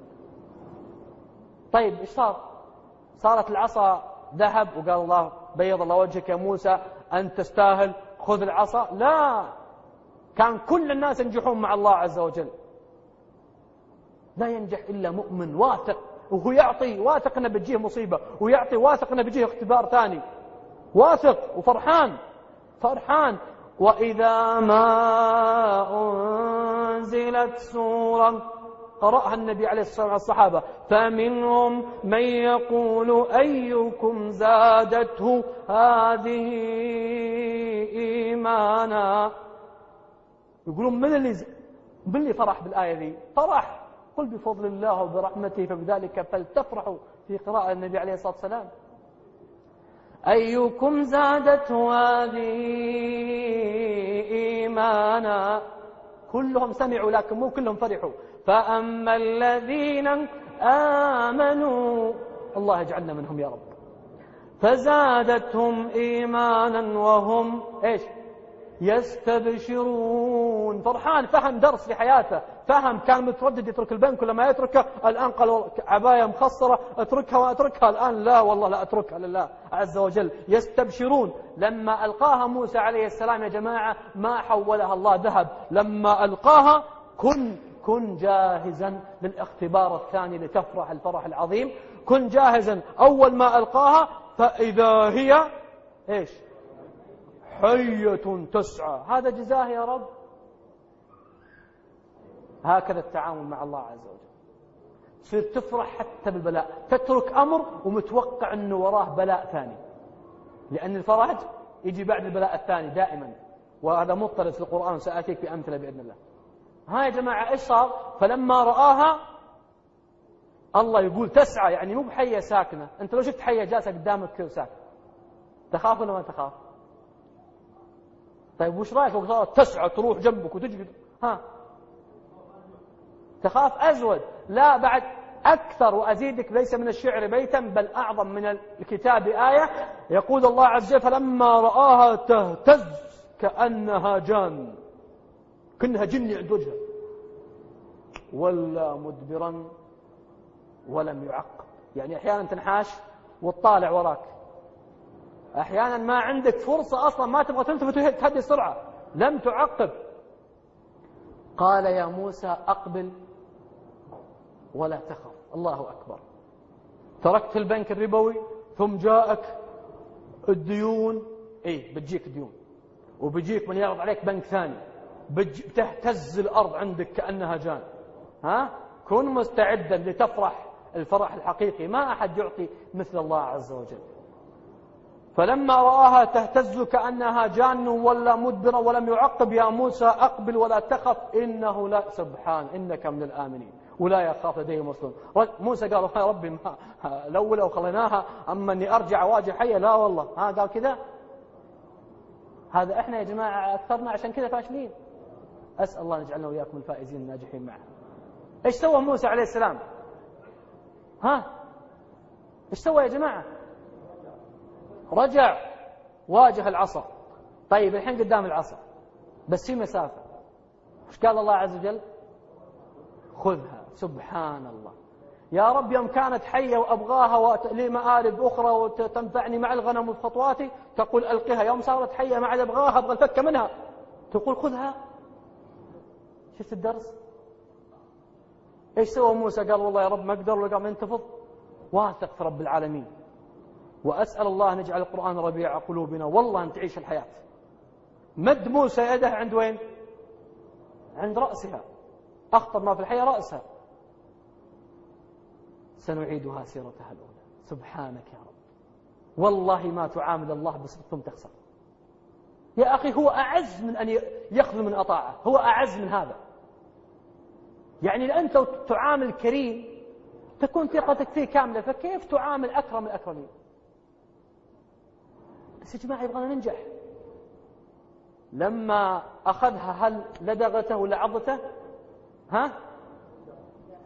طيب إيش صار؟ صارت العصا ذهب وقال الله بيض الله وجهك يا موسى أن تستاهل خذ العصا. لا كان كل الناس ينجحون مع الله عز وجل. لا ينجح إلا مؤمن واثق. وهو يعطي واثق انه بتجيه مصيبة ويعطي واثق انه بتجيه اختبار ثاني. واثق وفرحان فرحان. وإذا ما أنزلت سورة قرأها النبي عليه الصلاة والسلام الصحابة فمنهم من يقول أيكم زادته هذه إيمانا؟ يقولون من اللي من اللي فرح بالآية ذي؟ فرح. قل بفضل الله وبرحمته فبذلك فلتفرحوا في قراءة النبي عليه الصلاة والسلام. أيكم زادته هذه إيمانا؟ كلهم سمعوا لكن مو كلهم فرحوا. فأما الذين آمنوا الله يجعلنا منهم يا رب. فزادتهم إيمانا وهم إيش؟ يستبشرون. فرحان فهم درس في حياته فهم كان متردد يترك البنك ولا ما يتركه. الآن قال عباية مخصرة أتركها وأتركها. الآن لا والله لا أتركها. لله عز وجل. يستبشرون. لما ألقاها موسى عليه السلام يا جماعة ما حولها الله ذهب. لما ألقاها كن كن جاهزا للاختبار الثاني لتفرح الفرح العظيم. كن جاهزا. أول ما ألقاها فإذا هي إيش؟ حية تسعى. هذا جزاه يا رب. هكذا التعامل مع الله عز وجل. تصير تفرح حتى بالبلاء. تترك أمر ومتوقع أنه وراه بلاء ثاني. لأن الفرج يجي بعد البلاء الثاني دائما. وهذا مضطرد في القرآن وسآتيك بأمثلة بإذن الله. ها يا جماعة إيش صار؟ فلما رآها الله يقول تسعى يعني مو بحية ساكنة. أنت لو شفت حية جالسة قدامك ساكنة؟ تخاف ولا ما تخاف؟ طيب وش رأيك؟ صارت تسعى تروح جنبك وتجي ها تخاف أزود. لا بعد أكثر وأزيدك ليس من الشعر بيتا بل أعظم من الكتاب آية. يقول الله عز وجل فلما رآها تهتز كأنها جان كأنها جني عند وجهه ولا مدبرا ولم يعقب. يعني أحيانا تنحاش وتطالع وراك. أحيانا ما عندك فرصة أصلا ما تبغى تلتفت وتهدي السرعة. لم تعقب. قال يا موسى أقبل. ولا تخف. الله أكبر. تركت البنك الربوي ثم جاءك الديون. اي بتجيك ديون. وبيجيك من يعرض عليك بنك ثاني. بتهتز الأرض عندك كأنها جان. ها؟ كن مستعدا لتفرح الفرح الحقيقي. ما أحد يعطي مثل الله عز وجل. فلما رآها تهتز كأنها جان ولا مدبرا ولم يعقب يا موسى أقبل ولا تخف. إنه لا سبحان إنك من الآمنين. ولا يخاف لديه مصلون موسى قال يا ربي ما لو لو خليناها أما أني أرجع أواجه حية لا والله. ها قال كذا. هذا إحنا يا جماعة أكثرنا عشان كذا فاشلين. أسأل الله نجعلنا وإياكم الفائزين الناجحين معه. إيش سوى موسى عليه السلام؟ ها؟ إيش سوى يا جماعة؟ رجع واجه العصا. طيب الحين قدام العصا بس في مسافة. إيش قال الله عز وجل؟ خذها. سبحان الله. يا رب يوم كانت حية وأبغاها لي مآرب أخرى وتنفعني مع الغنم وخطواتي تقول ألقها. يوم صارت حية ما عاد أبغاها أبغى الفك منها. تقول خذها. شفت الدرس؟ إيش سوى موسى؟ قال والله يا رب ما أقدر ولا قام ينتفض. واثق في رب العالمين. وأسأل الله أن يجعل القرآن ربيع قلوبنا. والله أن تعيش الحياة. مد موسى يده عند وين؟ عند رأسها. أخطر ما في الحياة رأسها. سنعيدها سيرتها الأولى. سبحانك يا رب. والله ما تعامل الله بصدق ثم تخسر. يا أخي هو أعز من أن يخذل من أطاعه. هو أعز من هذا. يعني أنت تعامل كريم تكون ثقتك فيه كاملة فكيف تعامل أكرم الأكرمين؟ بس يا جماعة يبغانا ننجح. لما أخذها هل لدغته ولا عضته ها؟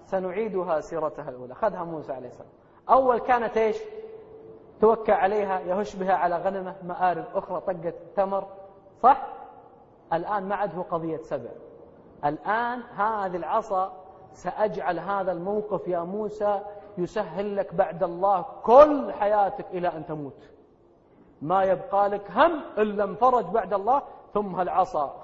سنعيدها سيرتها الأولى. أخذها موسى عليه السلام. أول كانت إيش؟ توكى عليها يهش بها على غنمه. مآرب أخرى طقت تمر. صح؟ الآن ما عاد هو قضية سبع. الآن هذه العصا سأجعل هذا الموقف يا موسى يسهل لك بعد الله كل حياتك إلى أن تموت. ما يبقى لك هم إلا انفرج بعد الله ثم هالعصا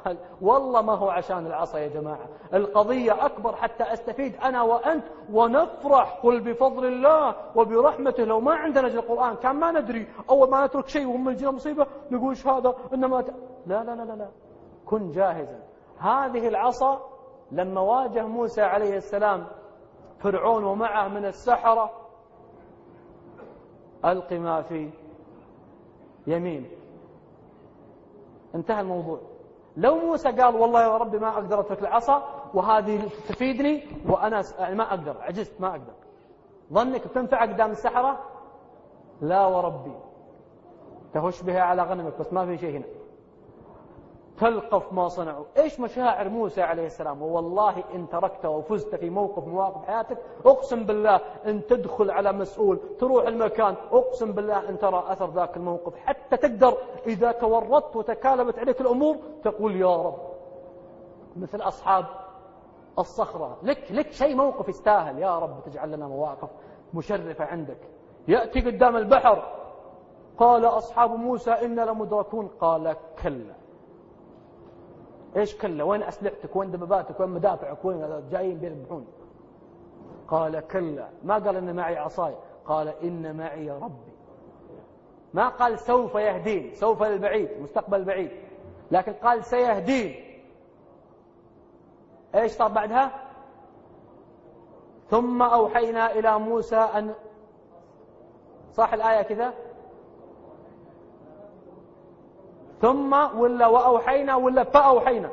والله ما هو عشان العصا يا جماعة. القضية أكبر حتى أستفيد أنا وأنت ونفرح قل بفضل الله وبرحمته. لو ما عندنا القرآن كان ما ندري. أول ما نترك شيء وهم الجنة مصيبة نقول هذا؟ إنما ت... لا لا لا لا لا. كن جاهزا. هذه العصا لما واجه موسى عليه السلام فرعون ومعه من السحرة ألق ما في يمينك انتهى الموضوع. لو موسى قال والله يا ربي ما أقدر أترك العصا وهذه تفيدني وأنا يعني ما أقدر عجزت ما أقدر. ظنك بتنفع قدام السحرة؟ لا وربي. تهش بها على غنمك بس ما في شيء هنا. تلقف ما صنعوا. إيش مشاعر موسى عليه السلام؟ والله إن تركت وفزت في موقف مواقف حياتك أقسم بالله إن تدخل على مسؤول تروح المكان أقسم بالله إن ترى أثر ذاك الموقف. حتى تقدر إذا تورطت وتكالبت عليك الأمور تقول يا رب مثل أصحاب الصخرة. لك لك شيء موقف يستاهل. يا رب تجعل لنا مواقف مشرفة عندك. يأتي قدام البحر قال أصحاب موسى إن لمدركون؟ قال كلا. إيش كلا وين أسلحتك؟ وين دباباتك؟ وين مدافعك؟ وين جايين بيذبحون قال كلا. ما قال إن معي عصاي. قال إن معي ربي. ما قال سوف يهدين. سوف للبعيد. مستقبل البعيد لكن قال سيهدين. إيش صار بعدها؟ ثم أوحينا إلى موسى أن صح الآية كذا؟ ثم ولا وأوحينا ولا فأوحينا.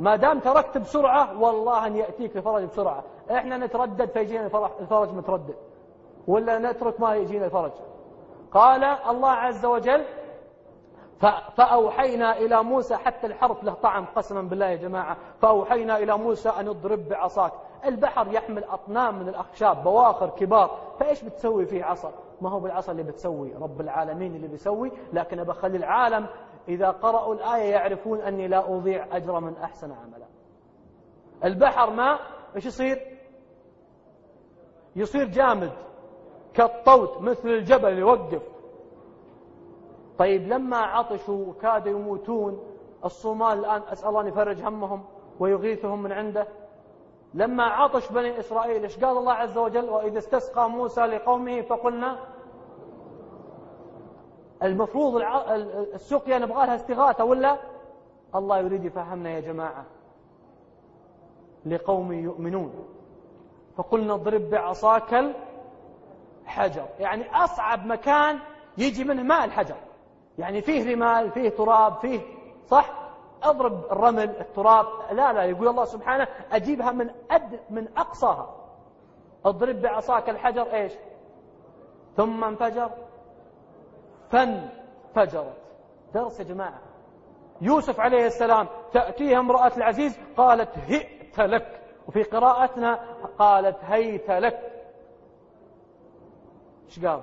ما دام تركت بسرعة والله أن يأتيك الفرج بسرعة. إحنا نتردد فيجينا الفرج متردد. ولا نترك ما يجينا الفرج. قال الله عز وجل فأوحينا إلى موسى حتى الحرف له طعم قسما بالله يا جماعة. فأوحينا إلى موسى أن اضرب بعصاك. البحر يحمل أطنان من الأخشاب بواخر كبار فإيش بتسوي فيه عصا؟ ما هو بالعصا اللي بتسوي رب العالمين اللي بيسوي لكن بخلي العالم إذا قرأوا الآية يعرفون أني لا أضيع أجر من أحسن عملا. البحر ما إيش يصير؟ يصير جامد كالطوت مثل الجبل يوقف. طيب لما عطشوا وكادوا يموتون الصومال الآن أسأل الله أن يفرج همهم ويغيثهم من عنده؟ لما عطش بني إسرائيل إيش قال الله عز وجل؟ وإذا استسقى موسى لقومه فقلنا المفروض السقيا نبغى لها استغاثة ولا؟ الله يريد يفهمنا يا جماعة. لقوم يؤمنون. فقلنا اضرب بعصاك الحجر. يعني أصعب مكان يجي منه ماء الحجر. يعني فيه رمال فيه تراب فيه صح؟ أضرب الرمل التراب لا لا يقول الله سبحانه أجيبها من أد من أقصاها. أضرب بعصاك الحجر إيش؟ ثم انفجر. فانفجرت. درس يا جماعة. يوسف عليه السلام تأتيه امرأة العزيز قالت هئت لك. وفي قراءتنا قالت هيت لك. إيش قال؟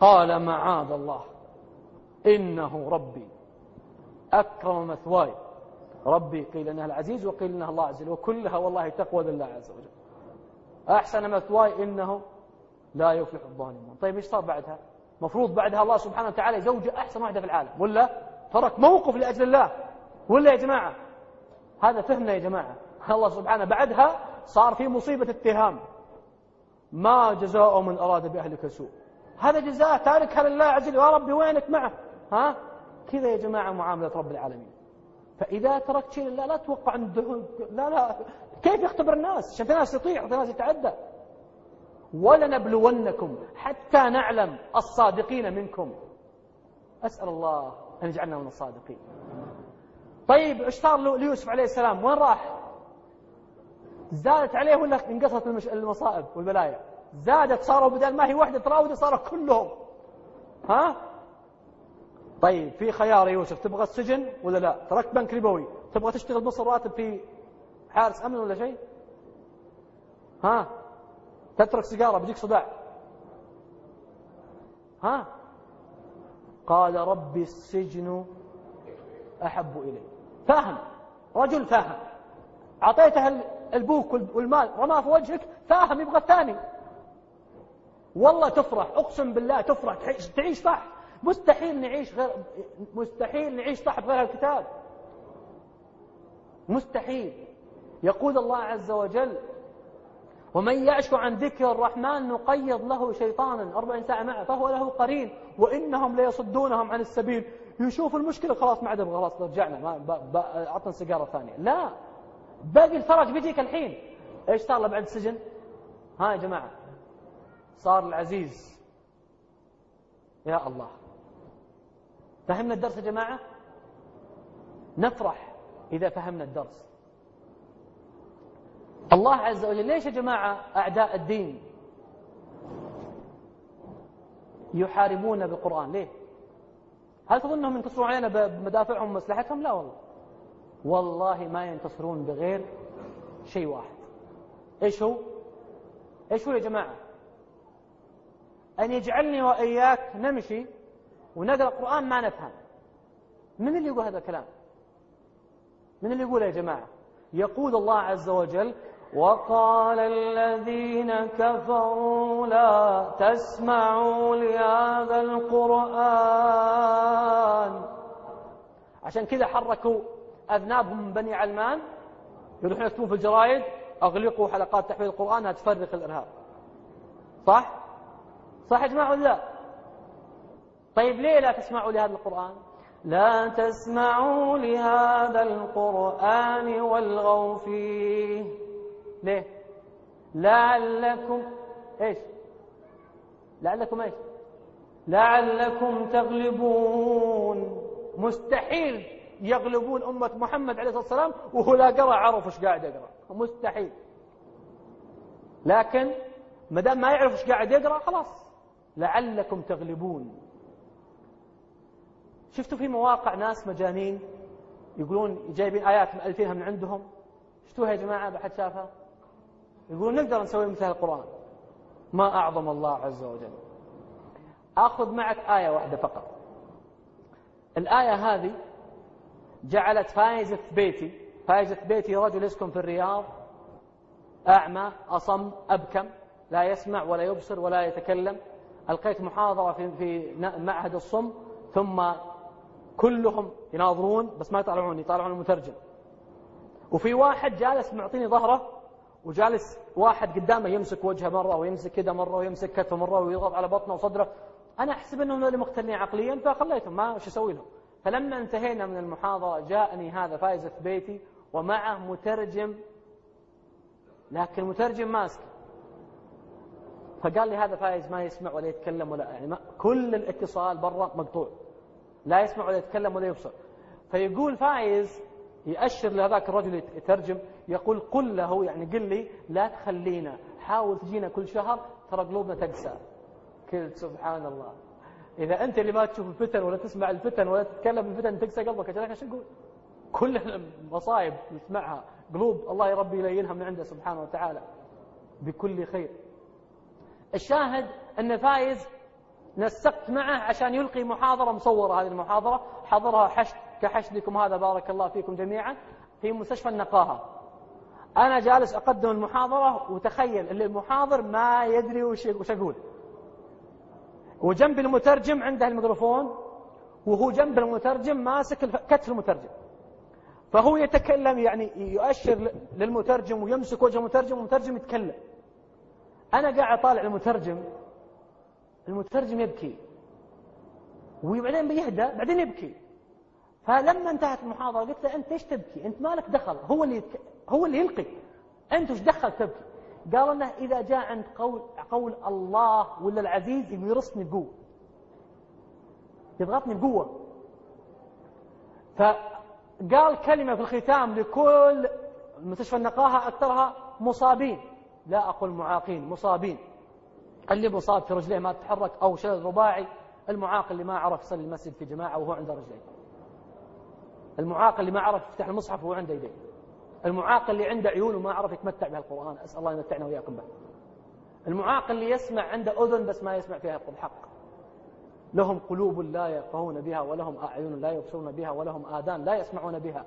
قال معاذ الله. إنه ربي. أكرم مثواي. ربي قيل إنها العزيز وقيل إنها الله عز وجل. وكلها والله تقوى لله عز وجل. أحسن مثواي إنه لا يفلح الظالمون. طيب إيش صار بعدها؟ مفروض بعدها الله سبحانه وتعالى زوجة أحسن واحدة في العالم. ولا ترك موقف لأجل الله. ولا يا جماعة؟ هذا فهمنا يا جماعة. الله سبحانه بعدها صار في مصيبة اتهام. ما جزاء من أراد بأهلك سوء. هذا جزاء تاركها لله عز وجل. يا ربي وينك معه؟ ها؟ كذا يا جماعة معاملة رب العالمين. فإذا تركت شيء لا لا توقع عنده لا لا. كيف يختبر الناس؟ عشان في ناس يطيع وفي ناس يتعدى. ولنبلونكم حتى نعلم الصادقين منكم. أسأل الله أن يجعلنا من الصادقين. طيب إيش صار ليوسف عليه السلام؟ وين راح؟ زادت عليه ولا انقصت المصائب والبلايا؟ زادت صاروا بدل ما هي وحده تراودة صاروا كلهم. ها؟ طيب في خيار يوسف تبغى السجن ولا لا؟ تركت بنك ربوي. تبغى تشتغل نص راتب في حارس أمن ولا شيء؟ ها؟ تترك سيجارة بيجيك صداع. ها؟ قال ربي السجن أحب الي فاهم؟ رجل فاهم. أعطيته البوك والمال رماه في وجهك فاهم يبغى الثاني. والله تفرح أقسم بالله تفرح تعيش صح مستحيل نعيش غير مستحيل نعيش صح بغير الكتاب. مستحيل. يقول الله عز وجل ومن يعش عن ذكر الرحمن نقيض له شيطانا. أربعين ساعة معه. فهو له قرين. وإنهم ليصدونهم عن السبيل. يشوف المشكلة خلاص ما عاد خلاص رجعنا. ما عطنا سيجارة ثانية. لا. باقي الفرج بيجيك الحين. إيش صار له بعد السجن؟ ها يا جماعة. صار العزيز. يا الله. فهمنا الدرس يا جماعة؟ نفرح إذا فهمنا الدرس. الله عز وجل ليش يا جماعة أعداء الدين يحاربون بالقرآن؟ ليه؟ هل تظنهم ينتصرون علينا بمدافعهم ومصلحتهم؟ لا والله. والله ما ينتصرون بغير شيء واحد. إيش هو؟ إيش هو يا جماعة؟ أن يجعلني وإياك نمشي ونقرأ القرآن ما نفهم. من اللي يقول هذا الكلام؟ من اللي يقول يا جماعة؟ يقول الله عز وجل وقال الذين كفروا لا تسمعوا لهذا القرآن. عشان كذا حركوا أذنابهم من بني علمان يروحون يكتبون في الجرايد أغلقوا حلقات تحفيظ القرآن هتفرق الإرهاب. صح؟ صح يا جماعة ولا لا؟ طيب ليه لا تسمعوا لهذا القرآن؟ لا تسمعوا لهذا القرآن والغوا فيه. ليه؟ لعلكم إيش؟ لعلكم إيش؟ لعلكم تغلبون. مستحيل يغلبون أمة محمد عليه الصلاة والسلام وهو لا قرأ عرف إيش قاعد يقرأ. مستحيل. لكن ما دام ما يعرف إيش قاعد يقرأ خلاص. لعلكم تغلبون. شفتوا في مواقع ناس مجانين يقولون جايبين آيات مألفينها من عندهم؟ شفتوها يا جماعة بحد شافها؟ يقولون نقدر نسوي مثل القرآن ما أعظم الله عز وجل. أخذ معك آية واحدة فقط. الآية هذه جعلت فايزة بيتي فايزة بيتي رجل يسكن في الرياض أعمى أصم أبكم لا يسمع ولا يبصر ولا يتكلم. ألقيت محاضرة في, في معهد الصم ثم كلهم يناظرون بس ما يطالعوني يطالعون المترجم. وفي واحد جالس معطيني ظهره وجالس واحد قدامه يمسك وجهه مرة ويمسك كده مرة ويمسك كتفه مرة ويضغط على بطنه وصدره. أنا أحسب أنهم هذول مقتنعين عقليا فخليتهم ما وش أسوي لهم؟ فلما انتهينا من المحاضرة جاءني هذا فايز في بيتي ومعه مترجم لكن المترجم ماسك. فقال لي هذا فايز ما يسمع ولا يتكلم ولا يعني ما كل الاتصال برا مقطوع. لا يسمع ولا يتكلم ولا يبصر. فيقول فايز يأشر لهذاك الرجل يترجم يقول قل له يعني قل لي لا تخلينا حاول تجينا كل شهر ترى قلوبنا تقسى. قلت سبحان الله إذا أنت اللي ما تشوف الفتن ولا تسمع الفتن ولا تتكلم الفتن تقسى قلبك إيش نقول كل المصايب نسمعها. قلوب الله يربي يلينها من عنده سبحانه وتعالى. بكل خير. الشاهد أن فايز نسقت معه عشان يلقي محاضرة مصورة. هذه المحاضرة حضرها حشد كحشدكم هذا بارك الله فيكم جميعا في مستشفى النقاهة. أنا جالس أقدم المحاضرة وتخيل اللي المحاضر ما يدري وش أقول. وجنب المترجم عنده الميكروفون وهو جنب المترجم ماسك كتف المترجم. فهو يتكلم يعني يؤشر للمترجم ويمسك وجه المترجم والمترجم يتكلم. أنا قاعد أطالع المترجم المترجم يبكي. وبعدين بيهدى بعدين يبكي. فلما انتهت المحاضرة قلت له أنت إيش تبكي؟ أنت مالك دخل؟ هو اللي. هو اللي يلقي. أنت إيش دخل تبكي؟ قال إنه إذا جاء عند قول, قول الله ولا العزيز يرصني بقوة. يضغطني بقوة. فقال كلمة في الختام لكل مستشفى النقاهة أكثرها مصابين. لا أقول معاقين مصابين. اللي مصاب في رجليه ما تتحرك أو شلل رباعي المعاق اللي ما عرف يصلي المسجد في جماعة وهو عنده رجلين. المعاق اللي ما عرف يفتح المصحف وهو عنده يدين. المعاق اللي عنده عيون وما عرف يتمتع بهالقرآن أسأل الله يمتعنا وإياكم به. المعاق اللي يسمع عنده أذن بس ما يسمع فيها الحق لهم قلوب لا يفقهون بها ولهم أعين لا يبصرون بها ولهم آذان لا يسمعون بها.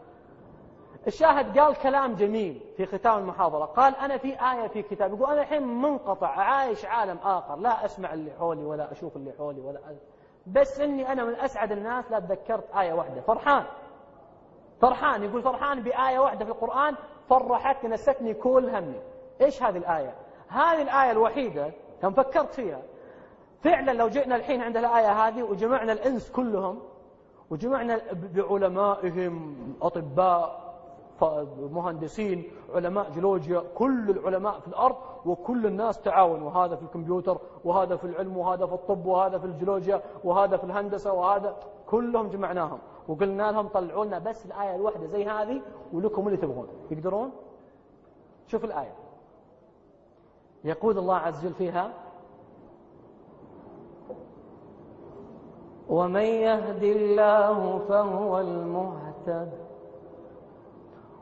الشاهد قال كلام جميل في ختام المحاضرة. قال أنا في آية في كتاب. يقول أنا الحين منقطع عايش عالم آخر. لا أسمع اللي حولي ولا أشوف اللي حولي ولا أ... بس إني أنا من أسعد الناس لا تذكرت آية واحدة. فرحان. فرحان. يقول فرحان بآية واحدة في القرآن فرحتني نستني كل همي. إيش هذه الآية؟ هذه الآية الوحيدة كم فكرت فيها. فعلا لو جئنا الحين عند الآية هذه وجمعنا الإنس كلهم وجمعنا بعلمائهم أطباء مهندسين علماء جيولوجيا كل العلماء في الأرض وكل الناس تعاونوا. وهذا في الكمبيوتر وهذا في العلم وهذا في الطب وهذا في الجيولوجيا وهذا في الهندسة وهذا كلهم جمعناهم. وقلنا لهم طلعوا لنا بس الآية الواحدة زي هذه ولكم اللي تبغون. يقدرون؟ شوف الآية. يقول الله عز وجل فيها ومن يهد الله فهو المهتد.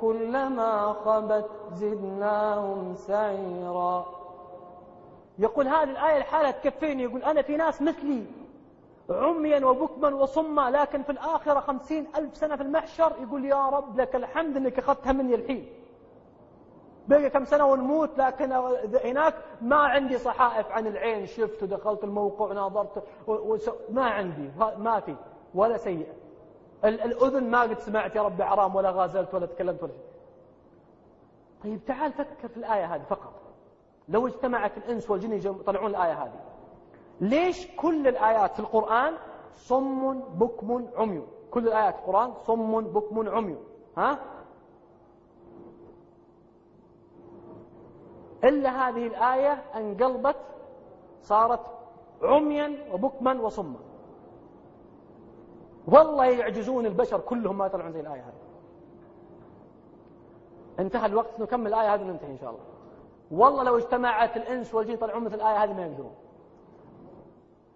كلما خبت زدناهم سعيرا. يقول هذه الآية الحالة تكفيني يقول أنا في ناس مثلي عميا وبكما وصما لكن في الآخرة خمسين ألف سنة في المحشر يقول يا رب لك الحمد أنك أخذتها مني الحين. بقي كم سنة ونموت لكن هناك ما عندي صحائف عن العين. شفت ودخلت الموقع وناظرت ما عندي ما في ولا سيئة. الأذن ما قد سمعت يا رب حرام ولا غازلت ولا تكلمت ولا شيء. طيب تعال فكر في الآية هذه فقط. لو اجتمعت الإنس والجن يطلعون الآية هذه. ليش كل الآيات في القرآن صم بكم عمي؟ كل الآيات في القرآن صم بكم عمي. ها؟ إلا هذه الآية انقلبت صارت عميا وبكما وصما. والله يعجزون البشر كلهم ما يطلعون زي الآية هذه انتهى الوقت نكمل الآية هذه وننتهي إن شاء الله والله لو اجتمعت الإنس والجن يطلعون مثل الآية هذه ما يقدرون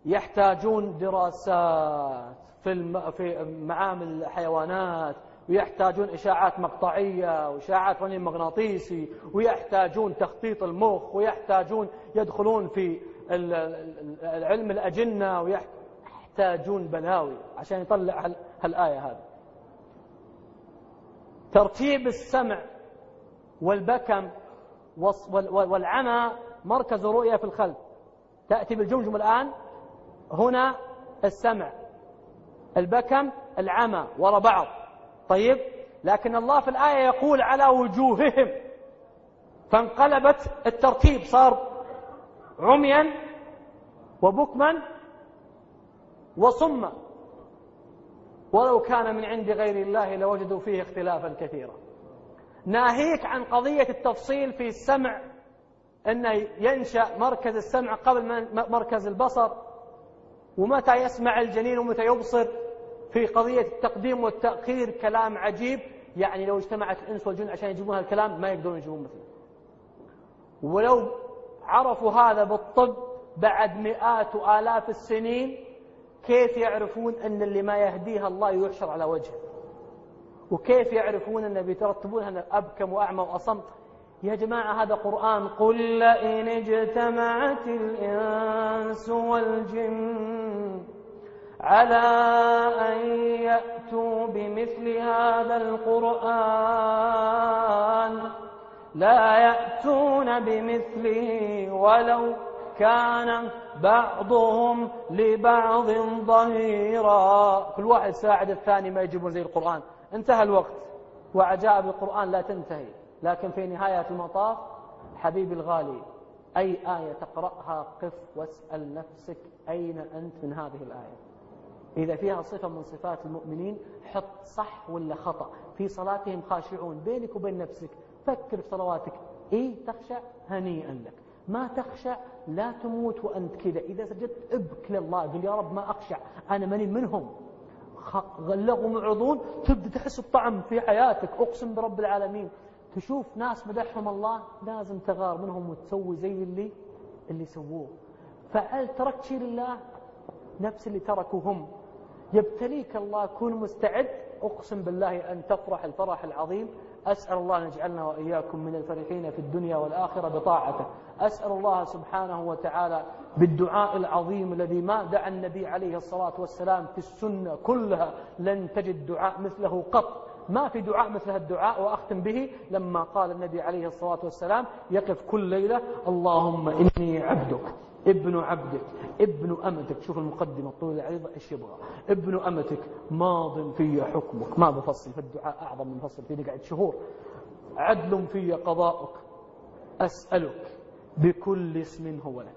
يحتاجون دراسات في. في معامل الحيوانات ويحتاجون إشاعات مقطعية وإشاعات رنين مغناطيسي ويحتاجون تخطيط المخ ويحتاجون يدخلون في علم الأجنة ويحتاجون بلاوي عشان يطلع هالآية هذه. ترتيب السمع والبكم والعمى مركز رؤية في الخلف تأتي بالجمجم الآن. هنا السمع البكم العمى وراء بعض. طيب؟ لكن الله في الآية يقول على وجوههم. فانقلبت الترتيب صار عميا وبكما وصما ولو كان من عند غير الله لوجدوا فيه اختلافا كثيرا. ناهيك عن قضية التفصيل في السمع أنه ينشأ مركز السمع قبل مركز البصر ومتى يسمع الجنين ومتى يبصر في قضية التقديم والتأخير كلام عجيب. يعني لو اجتمعت الإنس والجن عشان يجيبون هالكلام ما يقدرون يجيبون مثله. ولو عرفوا هذا بالطب بعد مئات وآلاف السنين كيف يعرفون أن اللي ما يهديها الله يحشر على وجهه؟ وكيف يعرفون أن بيترتبونها أبكم وأعمى وأصمت يا جماعة هذا قرآن. قل إن اجتمعت الإنس والجن على أن يأتوا بمثل هذا القرآن لا يأتون بمثله ولو كان بعضهم لبعض ظهيرا. كل واحد ساعد الثاني ما يجيبون زي القرآن. انتهى الوقت. وعجائب القرآن لا تنتهي. لكن في نهاية المطاف حبيبي الغالي أي آية تقرأها قف واسأل نفسك أين أنت من هذه الآية؟ إذا فيها صفة من صفات المؤمنين حط صح ولا خطأ؟ في صلاتهم خاشعون بينك وبين نفسك فكر في صلواتك. إيه تخشع هنيئا لك. ما تخشع لا تموت وأنت كذا. إذا سجدت ابك لله قل يا رب ما أخشع أنا ماني منهم. غلغوا معرضون تبدأ تحس بطعم في حياتك. أقسم برب العالمين. تشوف ناس مدحهم الله لازم تغار منهم وتسوي زي اللي اللي سووه. فهل تركت شيء لله؟ نفس اللي تركوا هم يبتليك الله كن مستعد. أقسم بالله أن تفرح الفرح العظيم. أسأل الله أن يجعلنا وإياكم من الفرحين في الدنيا والآخرة بطاعته. أسأل الله سبحانه وتعالى بالدعاء العظيم الذي ما دعا النبي عليه الصلاة والسلام في السنة كلها لن تجد دعاء مثله قط. ما في دعاء مثل الدعاء وأختم به لما قال النبي عليه الصلاة والسلام يقف كل ليلة اللهم إني عبدك ابن عبدك ابن أمتك شوف المقدمة الطويلة العريضة إيش يبغى؟ ابن أمتك ماض في حكمك. ما بفصل في الدعاء أعظم من فصل فيه قاعد شهور. عدل في قضاءك أسألك بكل اسم هو لك.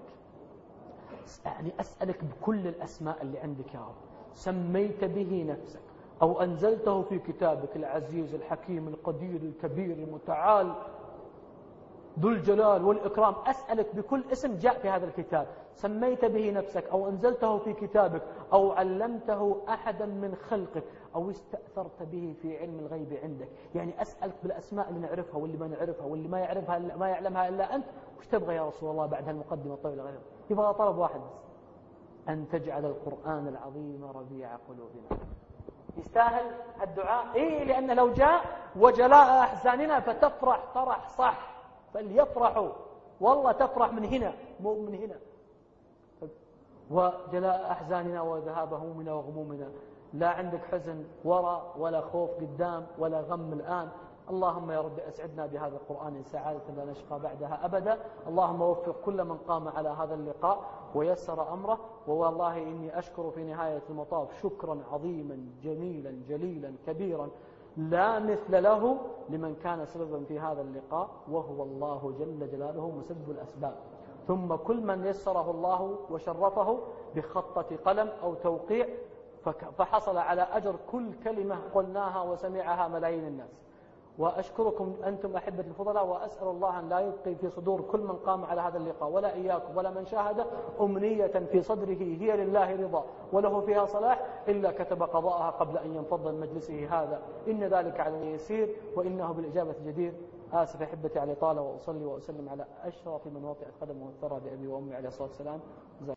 يعني أسألك بكل الأسماء اللي عندك يا رب. سميت به نفسك أو أنزلته في كتابك العزيز الحكيم القدير الكبير المتعال ذو الجلال والإكرام. أسألك بكل اسم جاء في هذا الكتاب. سميت به نفسك أو أنزلته في كتابك أو علمته أحدا من خلقك أو استأثرت به في علم الغيب عندك. يعني أسألك بالأسماء اللي نعرفها واللي ما نعرفها واللي ما يعرفها ما يعلمها إلا أنت. وش تبغى يا رسول الله بعد هالمقدمة الطويلة غير؟ يبغى طلب واحد بس. أن تجعل القرآن العظيم ربيع قلوبنا. يستاهل الدعاء؟ إيه لأن لو جاء وجلاء أحزاننا فتفرح فرح صح. فليفرحوا. والله تفرح من هنا مو من هنا. وجلاء أحزاننا وذهاب همومنا وغمومنا. لا عندك حزن وراء ولا خوف قدام ولا غم الآن. اللهم يا رب أسعدنا بهذا القرآن سعادة لا نشقى بعدها أبدا. اللهم وفق كل من قام على هذا اللقاء ويسر أمره. ووالله إني أشكر في نهاية المطاف شكرا عظيما جميلا جليلا كبيرا. لا مثل له لمن كان سببا في هذا اللقاء وهو الله جل جلاله مسبب الأسباب. ثم كل من يسره الله وشرفه بخطة قلم أو توقيع فحصل على أجر كل كلمة قلناها وسمعها ملايين الناس. وأشكركم أنتم أحبة الفضلاء وأسأل الله أن لا يبقي في صدور كل من قام على هذا اللقاء ولا إياكم ولا من شاهده أمنية في صدره هي لله رضا وله فيها صلاح إلا كتب قضاءها قبل أن ينفض من مجلسه هذا. إن ذلك على يسير وإنه بالإجابة جدير. آسف أحبتي على طالة وأصلي وأسلم على أشرف من وطئت قدمه الثرى بأبي وأمي عليه الصلاة والسلام.